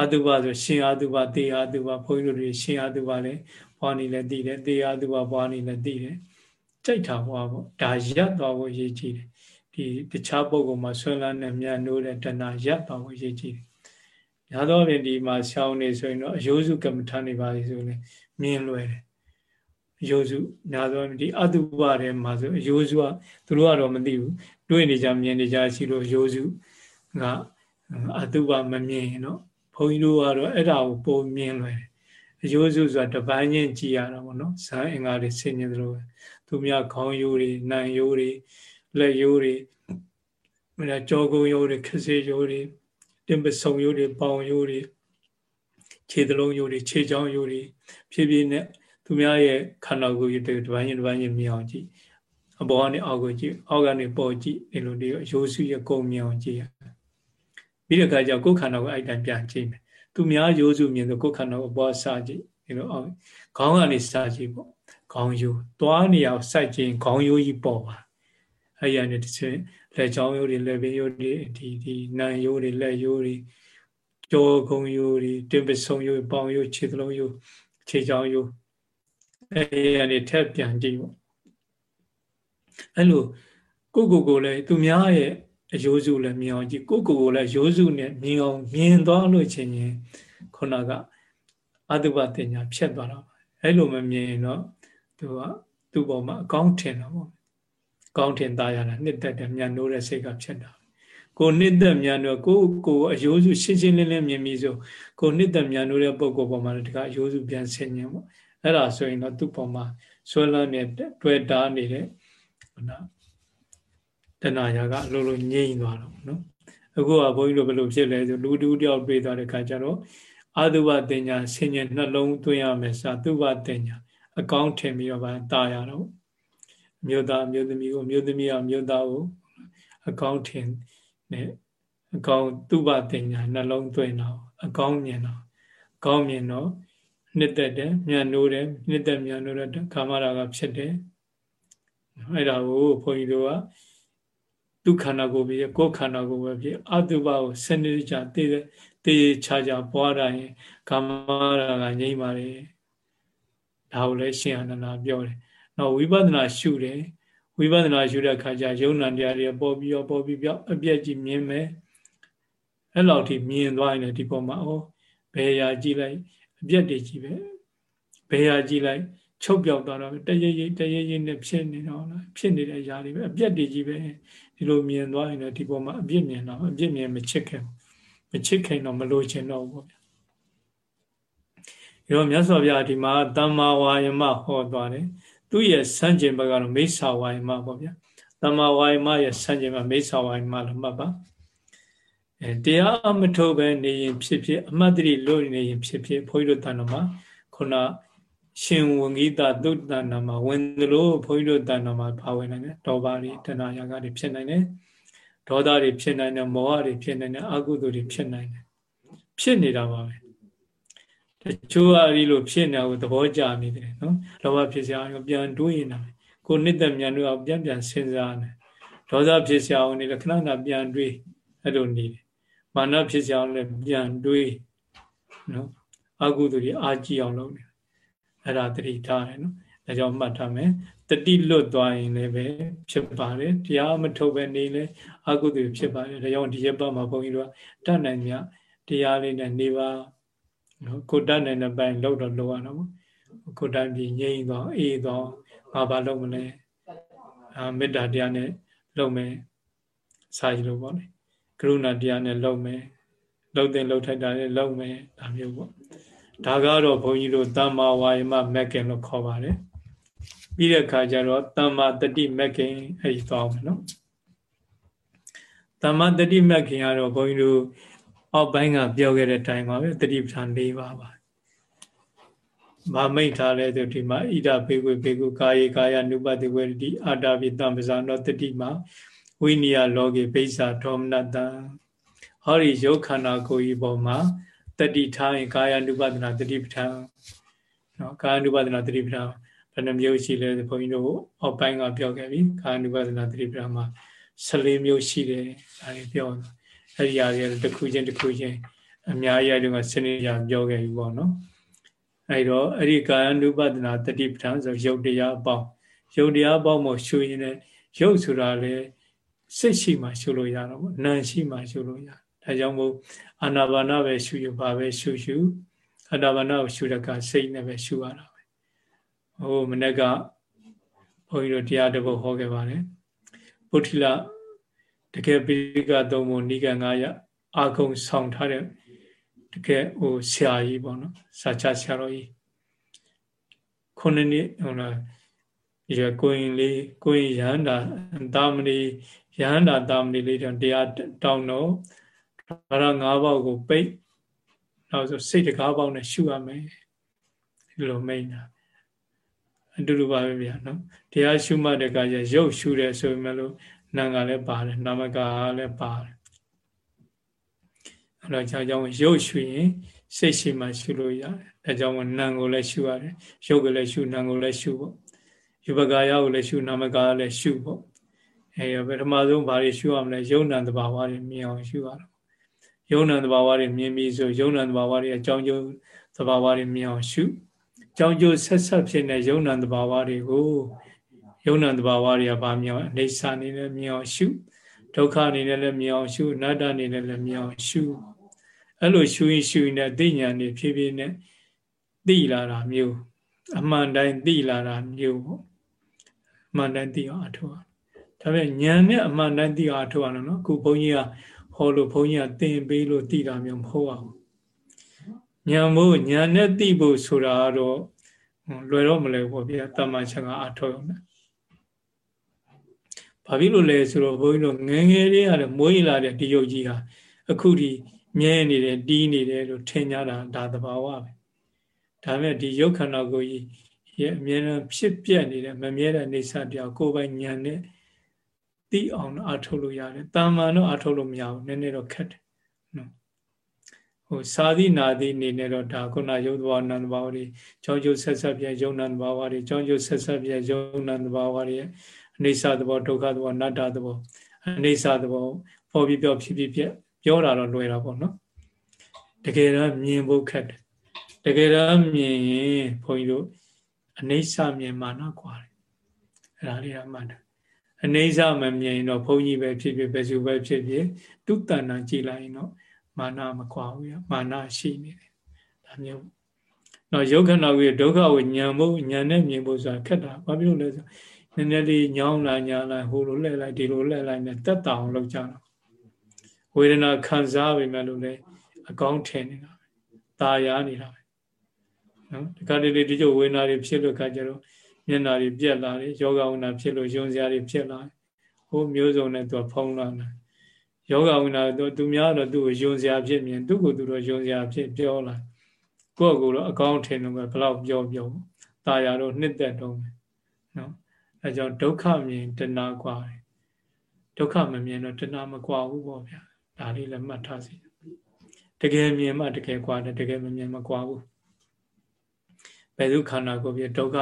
အတုပဆိုရှင်အတုပတေအတုပဘုန်းကြီးတို့တွေရှင်အတုပလည်းဘွားနေလည်းသိတယ်တေအတုပဘွားနေလည်းသိတယ်ကြိုက်တာဘွားပေါ့ဒါရက်သွားဖို့ရည်ကြည်တယ်ဒီတခြားပုဂ္ဂိုလ်မှာဆွမ်းလန်းနဲ့မြန်နိုးတဲ့တဏှာရက်သွားဖို့ရည်ကြည်တယ်ညာတော့ရင်ဒီမှာဆောင်းနေဆိုရင်တော့အယိုးစုကမ္မထာနေပါလေဆိုရင်မြင်လွယ်တယ်အယိုးစုညာတော့ဒီအတုပထဲမှာဆိုအယိုးစုကသူတို့ကတော့မသိဘူးတွေ့နေကြမြင်နေကြရှိလို့ရိုးစုကအတုပမမြင်ရင်တော့ ဘုန်းကြီးတို့ကတော့အဲ့ဒါကိုပုံမြင်လွယ်အယိုးစုဆိုတာတပန်းချင်းကြည်ရတာပေါ့နော်ဇာအင်္ဂါတွေဆင်ញင်သလိုပဲသူများခေါင်းယိုးတွေနံယိုးတွေလက်ယိုးတွေမလားကြောကုံယိုးတွေခစေယိုးတွေတင်ပဆုံယိုးတွေပေါင်ယိုးတွေခြေသလုံးယိုးတွေခြေချောင်းယိုးတွေဖြည်းဖြည်းနဲ့သူများရဲ့ခန္ဓာကိုယ်တွေတပန်းချင်းတပန်းချင်းမြင်အောင်ကြည့်အပေါ်ကနေအောက်ကိုကြည့်အောက်ကနေပေါ်ကြည့်ဒီလိုဒီအယိုးစုရဲ့ကုန်မြင်အောင်ကြည့်ရ ပြီးတဲ့အခါကျကိုယ်ခန္ဓာကိုအဲ့တိုင်းပြန်ကြည့်မယ်သူများရိုးစုမြင်ဆိုကိုယ်ခန္ဓာကိုပေါ်စကြည့်ဒီလိုအောက်ခေါင်းကနေစကြည့်ပေါ့ခေါင်းရိုးသွားနေအောင်စိုက်ခြင်းခေါင်းရိုးကြီးပေါ်ပါအဲ့ရနေတစ်ချက်လက်ချောင်းရိုးတွေလက်ပင်ရိုးတွေဒီဒီနံရိုးတွေလက်ရိုးတွေကြောကုံရိုးတွေတင်ပဆုံရိုးပေါင်ရိုးခြေသလုံးရိုးခြေချောင်းရိုးအဲ့ရနေထက်ပြန်ကြည့်ပေါ့အဲ့လိုကိုကိုကိုလည်းသူများရဲ့ အယိုးစုလည်းမြင်အောင်ကြည့်ကိုကိုကိုလည်းရိုးစုနဲ့မြင်အောင်မြင်သွားလို့ချင်းချင်းခုနကအတုပတင်ညာဖြတ်သွားတော့အဲ့လိုမမြင်တော့သူကသူ့ပေါ်မှာအကောင်းထင်တာပေါ့အကောင်းထင်သားရတာနှစ်သက်တယ်မြန်နိုးတဲ့စိတ်ကဖြစ်တာကိုနှစ်သက်မြန်နိုးကိုကိုအယိုးစုရှင်းရှင်းလင်းလင်းမြင်ပြီးဆိုကိုနှစ်သက်မြန်နိုးတဲ့ပုံကိုပေါ်မှာတကအယိုးစုပြန်ဆင်ញင်ပေါ့အဲ့ဒါဆိုရင်တော့သူ့ပေါ်မှာဆွဲလန်းနေတွေ့တာနေတဲ့ဟုတ်လား တဏှာရာကအလိုလိုငြိမ့်သွားတော့နော်အခုကဘုန်းကြီးတို့ဘယ်လိုဖြစ်လဲဆိုလူတူတယောက်တွေ့သွားတဲ့ခါကျတော့အာတုဘတင်ညာဆင်ញနှလုံးသွင်းရမယ်စာတုဘတင်ညာအကောင်းထင်ပြီးတော့ဗာတာရတော့မြို့သားမြို့သမီးကိုမြို့သမီးကမြို့သားကိုအကောင်းထင်နဲ့အကောင်းတုဘတင်ညာနှလုံးသွင်းတော့အကောင်းမြင်တော့ကောင်းမြင်တော့နှစ်သက်တယ်မြန်နိုးတယ်နှစ်သက်မြန်နိုးတဲ့ကာမရာဂဖြစ်တယ်အဲ့ဒါကိုဘုန်းကြီးတို့က ဒုခန္ဓာကိုယ်ပြီးကိုယ်ခန္ဓာကိုယ်ပဲဖြစ်အတုပကိုစနစ်ကြတည်တည်ချာချာပွားတိုင်းကာမရာကငြိမ့်ပါတယ်ဒါကိုလည်းရှင်အနန္ဒာပြောတယ်နောက်ဝိပဿနာရှုတယ်ဝိပဿနာရှုတဲ့အခါကျယုံနာတရားတွေပေါ်ပြီးပေါ်ပြီးပြောအပြည့်ကြီးမြင်မယ်အဲ့လောက်ထိမြင်သွားရင်ဒီပုံမှာဩဘယ်ရာကြည့်လိုက်အပြည့်တွေကြီးပဲဘယ်ရာကြည့်လိုက်ချုပ်ပြောက်သွားတော့တရရိပ်တရရိပ်နဲ့ဖြစ်နေတော့လားဖြစ်နေတဲ့ຢာတွေပဲအပြက်တွေကြီးပဲ ဒီလိုမြင်သွားရင်လည်းဒီပေါ်မှာအပြစ်မြင်တော့အပြစ်မြင်မချစ်ခင်မချစ်ခင်တော့မလို့ချင်တော့ဘူးဗျာရောမြတ်စွာဘုရားဒီမှာတမ္မာဝါယမဟောသွားတယ်သူ့ရဲ့စံကျင်ဘက်ကတော့မိစ္ဆာဝါယမပေါ့ဗျာတမ္မာဝါယမရဲ့စံကျင်ဘက်မိစ္ဆာဝါယမလို့မှတ်ပါအဲတရားမထုတ်ပဲနေရင်ဖြစ်ဖြစ်အမတ်တရလို့နေရင်ဖြစ်ဖြစ်ဘုန်းကြီးတို့တန်တော်မှာခုန ရှင်ဝံဂိတသုတ္တနာမှာဝင်သလိုဘုန်းကြီးတို့တန်တော်မှာပါဝင်နိုင်တယ်ဒေါဘာတွေတဏှာယာကတွေဖြစ်နိုင်တယ်ဒေါသတွေဖြစ်နိုင်တယ်မောဟတွေဖြစ်နိုင်တယ်အကုသိုလ်တွေဖြစ်နိုင်တယ်ဖြစ်နေတာပါပဲတချို့အရီလိုဖြစ်နေတာကိုသဘောကျနေတယ်နော်လောဘဖြစ်စရာအောင်ပြန်တွေးနေတာကိုနှစ်သက်မြန်လို့အောင်ပြန်ပြန်စဉ်းစားနေဒေါသဖြစ်စရာအောင်နေလည်းခဏခဏပြန်တွေးအဲ့လိုနေတယ်မာနဖြစ်စရာအောင်လည်းပြန်တွေးနော်အကုသိုလ်တွေအာကြည့်အောင်လုပ်နေ အဲ့ဒါတတိထားတယ်နော်ဒါကြောင့်မှတ်ထားမယ်တတိလွတ်သွားရင်လည်းပဲဖြစ်ပါတယ်တရားမထုတ်ပဲနေလဲအကုသိုလ်ဖြစ်ပါတယ်ဒါကြောင့်ဒီရက်ပတ်မှာဘုန်းကြီးတို့ကတတ်နိုင်မြတရားလေးနဲ့နေပါနော်ကိုတတ်နိုင်တဲ့ပိုင်းလောက်တော့လောက်ရတော့ကိုတိုင်းပြည်ငြိမ်သွားအေးသွားငါဘာလုပ်မလဲအာမေတ္တာတရားနဲ့လုပ်မယ်စာရည်လို့ပေါ့လေကရုဏာတရားနဲ့လုပ်မယ်လုပ်တဲ့လုပ်ထိုက်တာနဲ့လုပ်မယ်ဒါမျိုးပေါ့ ဒါကတော့ဘုန်းကြီးတို့တမ္မာဝါယမမက်ကင်လို့ခေါ်ပါတယ်ပြီးတဲ့အခါကျတော့တမ္မာတတိမက်ကင်အဲ့ဒီသွားမယ်နော်တမ္မာတတိမက်ကင်ကတော့ဘုန်းကြီးတို့အောက်ပိုင်းကပြောခဲ့တဲ့အတိုင်းပါပဲတတိပဌာန်၄ပါးပါမမိတ်ထားလဲဆိုဒီမှာဣဒဘေကွေဘေကုကာယေကာယ ानु ပတိဝေတိအာတာပိတံပဇာနောတတိမှာဝိနိယလောကေဘိဇာဒေါမနတံဟောဒီရုပ်ခန္ဓာကိုယ်ကြီးပေါ်မှာ တတိထားရင်ကာယ ानु ပဒနာတတိပဋ္ဌာန်နော်ကာယ ानु ပဒနာတတိပဋ္ဌာန်ဘယ်နှမျိုးရှိလဲဘုန်းကြီးတို့အောက်ပိုင်းကပြောခဲ့ပြီကာယ ानु ပဒနာတတိပဋ္ဌာန်မှာ14မျိုးရှိတယ်ဒါတွေပြောအဲ့ဒီအရာတွေတစ်ခုချင်းတစ်ခုချင်းအများကြီးအဲ့ဒီမှာစနစ်ရပြောခဲ့ပြီပေါ့နော်အဲ့တော့အဲ့ဒီကာယ ानु ပဒနာတတိပဋ္ဌာန်ဆိုရုပ်တရားအပေါင်းရုပ်တရားအပေါင်းမို့ရှုရင်လည်းရုပ်ဆိုတာလေစိတ်ရှိမှရှုလို့ရတော့ဗောနာမ်ရှိမှရှုလို့ရ ဒါကြောင့်မို့အာနာပါနပဲရှုရပါပဲရှုရှုအာနာပါနကိုရှုတဲ့ကစိတ်နဲ့ပဲရှုရတာပဲဟိုမနေ့ကဘုန်းကြီးတို့တရားတစ်ပုဒ်ဟောခဲ့ပါတယ်ပုထိလတကယ်ပိကသုံးပုံနိက9ရအာကုံဆောင်ထားတဲ့တကယ်ဟိုဆရာကြီးပေါ့နော်စာချဆရာတော်ကြီးခုနှစ်နှစ်ဟိုလားရကိုရင်လေးကိုရင်ရဟန္တာတာမဏိရဟန္တာတာမဏိလေးတရားတောင်းတော့ ဘာရ၅ပေါက်ကိုပိတ်နောက်ဆိုစိတ်တကားပေါက်နဲ့ရှုရမယ်ဒီလိုမိန်တာအတူတူပါပဲဗျာနော်တရားရှုမှတ်တဲ့ကရရုပ်ရှုတယ်ဆိုပေမဲ့လို့နာမ်ကလည်းပါတယ်နာမကလည်းပါတယ်အဲ့တော့ကြောင့်ကြောင့်ရုပ်ရှုရင်စိတ်ရှိမှရှုလို့ရတယ်ဒါကြောင့်နာမ်ကိုလည်းရှုရတယ်ရုပ်ကိုလည်းရှုနာမ်ကိုလည်းရှုပေါ့ယူပကာယကိုလည်းရှုနာမကာလည်းရှုပေါ့အဲပထမဆုံးဘာတွေရှုရမလဲယုံနံတဘာဝတွေမြင်အောင်ရှုရတော့ ယုံနံတဘာဝတွေမြင်ပြီးဆိုယုံနံတဘာဝတွေအကြောင်းကျိုးတဘာဝတွေမြင်အောင်ရှုအကြောင်းကျိုးဆက်ဆက်ဖြစ်တဲ့ယုံနံတဘာဝတွေကိုယုံနံတဘာဝတွေကဗာမြင်အောင်အိဋ္ဌာအနေနဲ့မြင်အောင်ရှုဒုက္ခအနေနဲ့လည်းမြင်အောင်ရှုအနတ္တအနေနဲ့လည်းမြင်အောင်ရှုအဲ့လိုရှုရင်ရှုရင်တဲ့သိဉာဏ်တွေဖြည်းဖြည်းနဲ့သိလာတာမျိုးအမှန်တိုင်းသိလာတာမျိုးပေါ့အမှန်တိုင်းသိအောင်အထောက်ဒါပေမဲ့ဉာဏ်နဲ့အမှန်တိုင်းသိအောင်အထောက်အောင်နော်အခုဘုန်းကြီးက ဟောလို့ဘုန်းကြီးကသင်ပေးလို့သိတာမျိုးမဟုတ်ပါဘူးဉာဏ်မို့ဉာဏ်နဲ့သိဖို့ဆိုတာတော့လွယ်တော့မလဲပေါ့ဗျာတမန်ချက်ကအထောက်အောင်နဲ့ဘာဖြစ်လို့လဲဆိုတော့ဘုန်းကြီးတို့ငငယ်လေးရတယ်မွေးလာတဲ့ဒီယုတ်ကြီးဟာအခုဒီမြဲနေတယ်တီးနေတယ်လို့ထင်ကြတာဒါသဘာဝပဲဒါပေမဲ့ဒီယုတ်ခန္ဓာကိုယ်ကြီးရဲ့အမြဲတမ်းဖြစ်ပြက်နေတဲ့မမြဲတဲ့နေဆတရားကိုယ်ပိုင်ဉာဏ်နဲ့ သိအောင်အထုတ်လို့ရတယ်တာမန်တော့အထုတ်လို့မရဘူးနည်းနည်းတော့ခက်တယ်နော်ဟိုစာသီနာသီနေနဲ့တော့ဒါခုနယုတ်ဘောနန္တဘာဝတွေကြောင်းကျုပ်ဆက်ဆက်ပြယုံနန္တဘာဝတွေကြောင်းကျုပ်ဆက်ဆက်ပြယုံနန္တဘာဝတွေအနေဆသဘောဒုက္ခသဘောအနတ္တသဘောအနေဆသဘောပေါ်ပြီးပြောဖြစ်ဖြစ်ပြပြောတာတော့လွယ်တာပေါ့နော်တကယ်တော့မြင်ဖို့ခက်တယ်တကယ်တော့မြင်ရင်ဘုန်းကြီးတို့အနေဆမြင်မှနာကွာတယ်အဲ့ဒါလေးကမှတ်တယ် အနေဆမမြင်ရင်တော့ဘုန်းကြီးပဲဖြစ်ဖြစ်ပဲစုပဲဖြစ်ဖြစ်သူတဏ္ဍာကြည်လိုက်ရင်တော့မာနမကွာဘူးရမာနရှိနေတယ်ဒါမျိုးတော့ယုတ်ခဏကိုဒုက္ခကိုညံဖို့ညံနဲ့မြင်ဖို့ဆိုတာခက်တာဘာဖြစ်လို့လဲဆိုနည်းနည်းလေးညောင်းလာညာလာဟိုလိုလှည့်လိုက်ဒီလိုလှည့်လိုက်နဲ့တက်တောင်လောက်ကြတော့ဝေဒနာခံစားပေမဲ့လို့လေအကောင်းထင်နေတာပဲตาရနေတာပဲနော်ဒီကနေ့ဒီကျုပ်ဝေဒနာတွေဖြစ်လို့ခါကြတော့ မျက်နာတွေပြက်လာတယ်ယောဂဝနာဖြစ်လို့ယုံစရာတွေဖြစ်လာဟိုမျိုးစုံနဲ့သူဖုံးလာတယ်ယောဂဝနာတော့သူများတော့သူ့ကိုယုံစရာဖြစ်မြင်သူ့ကိုသူတော့ယုံစရာဖြစ်ပြောလာကိုယ့်ကိုယ်တော့အကောင်းထင်လို့ပဲဘလောက်ပြောပြောตาရတော့နှစ်သက်တော့မယ်နော်အဲကြောင့်ဒုက္ခမြင်တဏှာกว่าတယ်ဒုက္ခမမြင်တော့တဏှာမกว่าဘူးပေါ့ဗျာဒါလေးလည်းမှတ်ထားစီတကယ်မြင်မှတကယ်กว่าတယ်တကယ်မမြင်မกว่าဘူး ဘယ်သူခန္ဓာကိုယ်ပြဒုက္ခ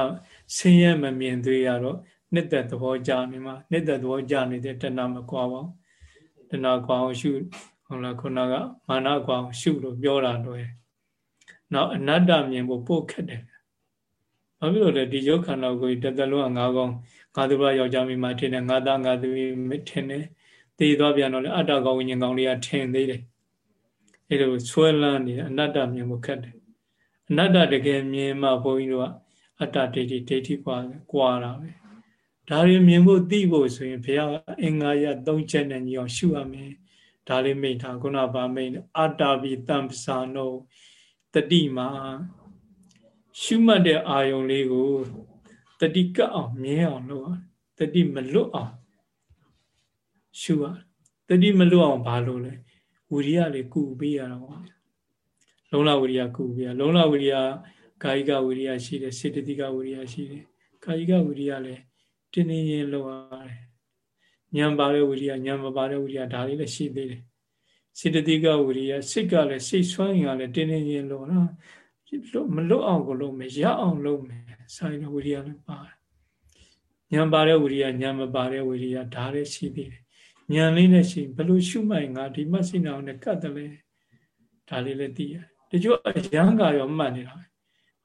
ဆင်းရဲမမြင်သေးရတော့နှစ်သက်သဘောကြနေမှာနှစ်သက်သဘောကြနေတဲ့တဏှာမကွာပါဘူးတဏှာကွာအောင်ရှုဟုတ်လားခုနကမာနကွာအောင်ရှုလို့ပြောတာတော့နောက်အနတ္တမြင်ဖို့ပို့ခက်တယ်။ဘာဖြစ်လို့လဲဒီယောခန္ဓာကိုယ်တသက်လုံးကငါးကောင်ငါးသူပါယောက်ျားမိမထင်တယ်ငါးသားငါးသမီးမထင်တယ်။တည်သွားပြန်တော့လေအတ္တကောင်ဝိညာဉ်ကောင်လေးကထင်သေးတယ်။အဲလိုဆွဲလန်းနေအနတ္တမြင်ဖို့ခက်တယ် အနတ္တတကယ်မြင်မှဘုန်းကြီးတို့ကအတ္တဒိဋ္ဌိဒိဋ္ဌိကွာကွာတာပဲဒါတွေမြင်ဖို့သိဖို့ဆိုရင်ဘုရားအင်္ဂါရ၃ချက်နဲ့ညီအောင်ရှုရမယ်ဒါလေးမိတ်ထားခုနဗာမိတ်အတ္တဘိတံပစာနောတတိမာရှုမှတ်တဲ့အာယုံလေးကိုတတိကပ်အောင်မြဲအောင်လုပ်ရတတိမလွတ်အောင်ရှုရတတိမလွတ်အောင်ဘာလို့လဲဝိရိယလေးကုပေးရတာပေါ့ လုံလဝိရိယကုပေးရလုံလဝိရိယကာယကဝိရိယရှိတယ်စေတသိကဝိရိယရှိတယ်ကာယကဝိရိယလည်းတင်းနေရင်လုပ်ရတယ်ဉာဏ်ပါတဲ့ဝိရိယဉာဏ်မပါတဲ့ဝိရိယဒါလေးလည်းရှိသေးတယ်စေတသိကဝိရိယစိတ်ကလည်းစိတ်ဆွမ်းရင်ကလည်းတင်းနေရင်လုပ်တာမလွတ်အောင်ကိုလုပ်မယ်ရအောင်လုပ်မယ်ဆိုင်တဲ့ဝိရိယလည်းပါတယ်ဉာဏ်ပါတဲ့ဝိရိယဉာဏ်မပါတဲ့ဝိရိယဒါလည်းရှိသေးတယ်ဉာဏ်လေးနဲ့ရှိဘယ်လိုရှုမှိုင်ငါဒီမစိနာအောင်နဲ့ကတ်တယ်လေဒါလေးလည်းသိရတယ် တချို့အရန်ကရောမှတ်နေတာပဲ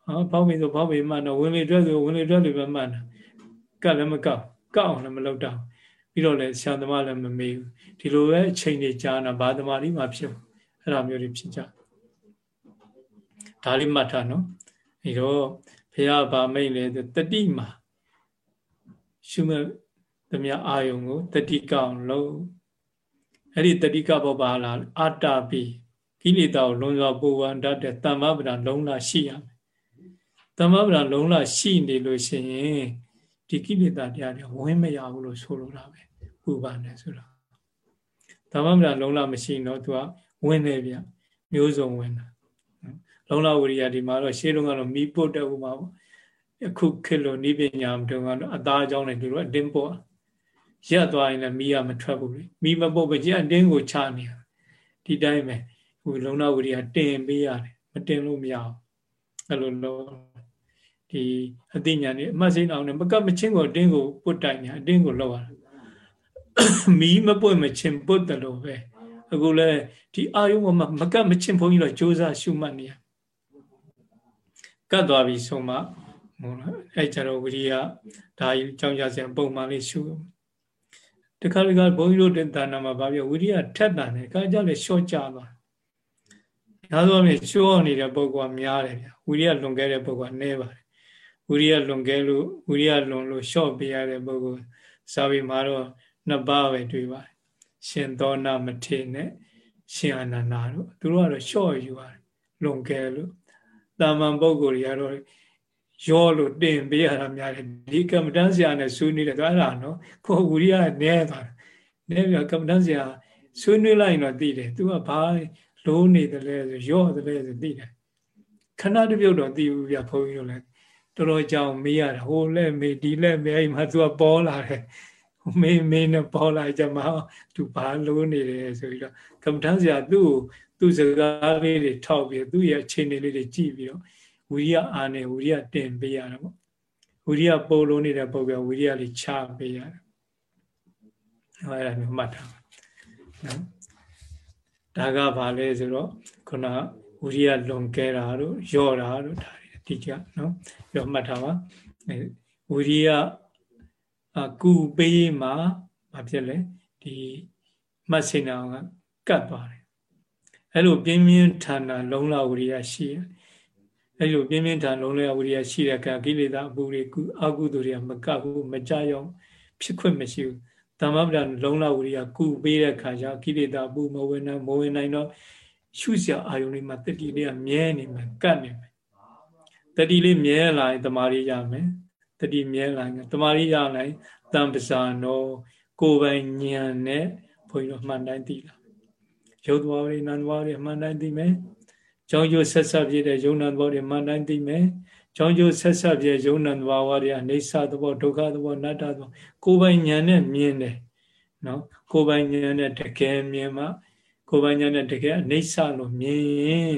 ဟောဘောက်မေဆိုဘောက်မေမှတ်တော့ဝင်လေတွက်ဆိုဝင်လေတွက်လေပဲမှတ်တာကတ်လည်းမကောက်ကောက်အောင်လည်းမလုပ်တော့ပြီးတော့လည်းဆရာသမားလည်းမမေးဘူးဒီလိုပဲအချိန်တွေကြာနာဘာသမားလေးမှဖြစ်အဲ့လိုမျိုးတွေဖြစ်ကြဒါလေးမှတ်ထားနော်အဲတော့ဘုရားဗာမိတ်လေတတိမှာရှုမဲ့သမျှအာယုံကိုတတိကောင်လို့အဲ့ဒီတတိကဘောပါလာအတ္တပိ ကိလေသာကိုလုံးစွာပူပန်တတ်တဲ့တမ္မပဒံလုံးလာရှိရမယ်တမ္မပဒံလုံးလာရှိနေလို့ရှိရင်ဒီကိလေသာတရားတွေဝင်မရဘူးလို့ဆိုလိုတာပဲပူပန်တယ်ဆိုတာတမ္မပဒံလုံးလာမရှိရင်တော့သူကဝင်နေဗျမျိုးစုံဝင်တာလုံးလာဝိရိယဒီမှာတော့ရှေးတုန်းကတော့မီးပုတ်တဲ့ဥမာပေါ့အခုခေတ်လိုနိပညာမတုန်းကတော့အသားအကြောင်းနဲ့သူတို့အတင်းပုတ်ရက်သွားရင်လည်းမီးကမထွက်ဘူးလေမီးမပုတ်ပဲကြည့်အတင်းကိုချနေတာဒီတိုင်းပဲ ဟိုလုံနာဝိရိယတင်ပေးရတယ်မတင်လို့မရဘူးအဲ့လိုလို့ဒီအသိဉာဏ်นี่အမှတ်စိတ်အောင်နဲ့မကပ်မချင်းကိုအတင်းကိုပုတ်တိုင်နေအတင်းကိုလောက်ရတာမီးမပွတ်မချင်းပုတ်တယ်လို့ပဲအခုလဲဒီအာယုံမှာမကပ်မချင်းဘုန်းကြီးတော့စ조사ရှုမှတ်နေရကတ်သွားပြီဆိုမှဟုတ်လားအဲ့ကြတော့ဝိရိယဒါကြီးကြောင်းကြစံပုံမှန်လေးရှုတခါတခါဘုန်းကြီးတို့တဏ္ဍာမှာဗာပြဝိရိယထက်တာနဲ့ခါကြလေရှော့ကြသွား များသောအားဖြင့်ရှော့နေတဲ့ပုဂ္ဂိုလ်ကများတယ်ဗျဝိရိယလွန်ခဲ့တဲ့ပုဂ္ဂိုလ်ကနည်းပါတယ်ဝိရိယလွန်ခဲ့လို့ဝိရိယလွန်လို့ရှော့ပေးရတဲ့ပုဂ္ဂိုလ်စာပေမှာတော့နှစ်ပါးပဲတွေ့ပါတယ်ရှင်သောနာမထေနဲ့ရှင်အနန္ဒာတို့သူတို့ကတော့ရှော့ယူရတယ်လွန်ခဲ့လို့တာမန်ပုဂ္ဂိုလ်တွေကတော့ရောလို့တင်ပေးရတာများတယ်ဒီကမ္မတန်းဆရာနဲ့ဆွေးနွေးတယ်သူအဲ့ဒါနော်ကိုဝိရိယနဲသွားတယ်နဲပြကမ္မတန်းဆရာဆွေးနွေးလိုက်ရင်တော့သိတယ်သူကဘာ လိုးနေတယ်လဲဆိုရော့တယ်လဲဆိုသိတယ်ခဏတစ်ပြုတ်တော့သိဘူးဗျဘုန်းကြီးတို့လည်းတော်တော်ကြောင်မေးရတာဟိုလက်မေးဒီလက်မေးအိမ်မှာသူကပေါ်လာတယ်မေးမေးနဲ့ပေါ်လာကြမှာသူဘာလိုးနေတယ်ဆိုပြီးတော့ကမ္မထမ်းဆရာသူ့ကိုသူ့စကားလေးတွေထောက်ပြီးသူ့ရဲ့အခြေအနေလေးတွေကြည့်ပြီးတော့ဝိရိယအာနဲ့ဝိရိယတင်ပေးရတာပေါ့ဝိရိယပုံလုံးနေတဲ့ပုံကဝိရိယလေးချပေးရတယ်ဟောအဲ့ဒါမျိုးမှတ်ထားပါနော် ဒါကဘာလဲဆိုတော့ခုနဝိရိယလွန်ကဲတာတို့ယော့တာတို့ဒါတွေအတိအကျနော်ပြောမှတ်ထားပါဝိရိယအကူပေးမှာဘာဖြစ်လဲဒီမှတ်စိန်အောင်ကကတ်သွားတယ်အဲ့လိုပြင်းပြင်းထန်ထန်လုံလဝိရိယရှိရအဲ့လိုပြင်းပြင်းထန်လုံလဝိရိယရှိတဲ့ကကိလေသာအပူတွေအကုသိုလ်တွေကမကပ်ဘူးမကြရောက်ဖြစ်ခွင့်မရှိဘူး တမ္မပဒလုံလဝိရိယကုပေးတဲ့ခါကျကိလေသာပူမဝင်နိုင်မဝင်နိုင်တော့ရှုစရာအာယုန်လေးမှာတတိလေးကမြဲနေမယ်ကတ်နေမယ်တတိလေးမြဲလာရင်တမာရီရမယ်တတိမြဲလာရင်တမာရီရလာရင်တံပဇာနောကိုယ်ပိုင်ဉာဏ်နဲ့ဘုန်းကြီးတို့မှန်တိုင်းသိလာရုပ်သွားတွေနာမ်သွားတွေမှန်တိုင်းသိမယ်ကြောင်းကျိုးဆက်ဆက်ပြည့်တဲ့ယုံနာသွားတွေမှန်တိုင်းသိမယ် ကြောင်းကျိုးဆက်ဆက်ပြည့်ယုံနာသွားဝါတွေအိဋ္ဌသဘောဒုက္ခသဘောနတ္တသဘောကိုယ်ပိုင်ဉာဏ်နဲ့မြင်တယ်နော်ကိုယ်ပိုင်ဉာဏ်နဲ့တကယ်မြင်မှကိုယ်ပိုင်ဉာဏ်နဲ့တကယ်အိဋ္ဌလို့မြင်ရင်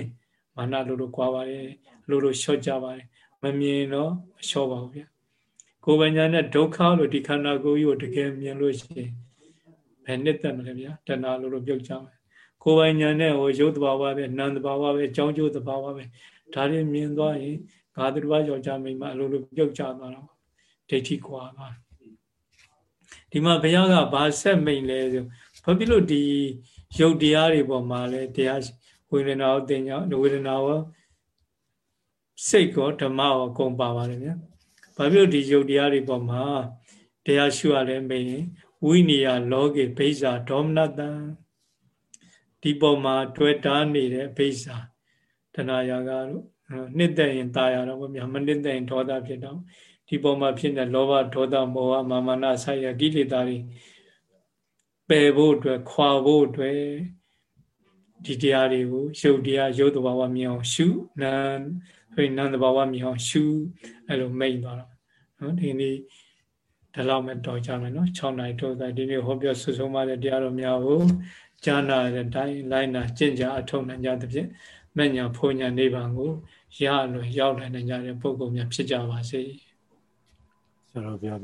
မာနလို့လို့ကြွားပါတယ်လို့လို့လျှော့ကြပါတယ်မမြင်တော့မလျှော့ပါဘူးဗျကိုယ်ပိုင်ဉာဏ်နဲ့ဒုက္ခလို့ဒီခန္ဓာကိုယ်ကြီးကိုတကယ်မြင်လို့ရှိရင်ဘယ်နှစ်သက်မလဲဗျာတဏှာလို့လို့ပြုတ်ကြမယ်ကိုယ်ပိုင်ဉာဏ်နဲ့ဟိုရုပ်တဘာဝပဲနာမ်တဘာဝပဲအကြောင်းကျိုးတဘာဝပဲဒါတွေမြင်သွားရင် ငါတို့ဘာယောက်ျားမိန်းမအလိုလိုပြုတ်ကြသွားတော့ဒိဋ္ဌိကွာသွားဒီမှာဘုရားကဘာဆက်မိန်လဲဆိုဘာဖြစ်လို့ဒီရုပ်တရားတွေပေါ်မှာလဲတရားဝေဒနာကိုသင်ကြောင်းဝေဒနာကိုစိတ်ကောဓမ္မကိုအကုန်ပါပါတယ်ဗျာဘာဖြစ်လို့ဒီရုပ်တရားတွေပေါ်မှာတရားရှုရလဲမိန်ဝိနိယလောကေဘိဇာဒေါမနတံဒီပေါ်မှာတွေ့တာနေတဲ့ဘိဇာတဏှာယာကတို့ နှစ်သက်ရင်ตายရတော့ဗျာမနှစ်သက်ရင်ဒေါသဖြစ်တော့ဒီပေါ်မှာဖြစ်တဲ့လောဘဒေါသမောဟမာမနဆိုင်ရကိလေသာတွေပယ်ဖို့အတွက်ခွာဖို့အတွက်ဒီတရားတွေကိုရုပ်တရားရုပ်တဘာဝမြင်အောင်ရှုနာဆိုရင်နာမ်တဘာဝမြင်အောင်ရှုအဲ့လိုမိတ်သွားတော့နော်ဒီနေ့ဒီလောက်မဲ့တော်ကြမယ်နော်6နိုင်တော့ဒီနေ့ဟောပြောဆွဆုံးပါတဲ့တရားတော်များကိုကြားနာတဲ့အတိုင်းလိုက်နာကျင့်ကြအထောက်နိုင်ကြသဖြင့် မညာဖုန်ညာနိဗ္ဗာန်ကိုရလွယ်ရောက်နိုင်ကြတဲ့ပုဂ္ဂိုလ်များဖြစ်ကြပါစေဆရာတော်ဘုရား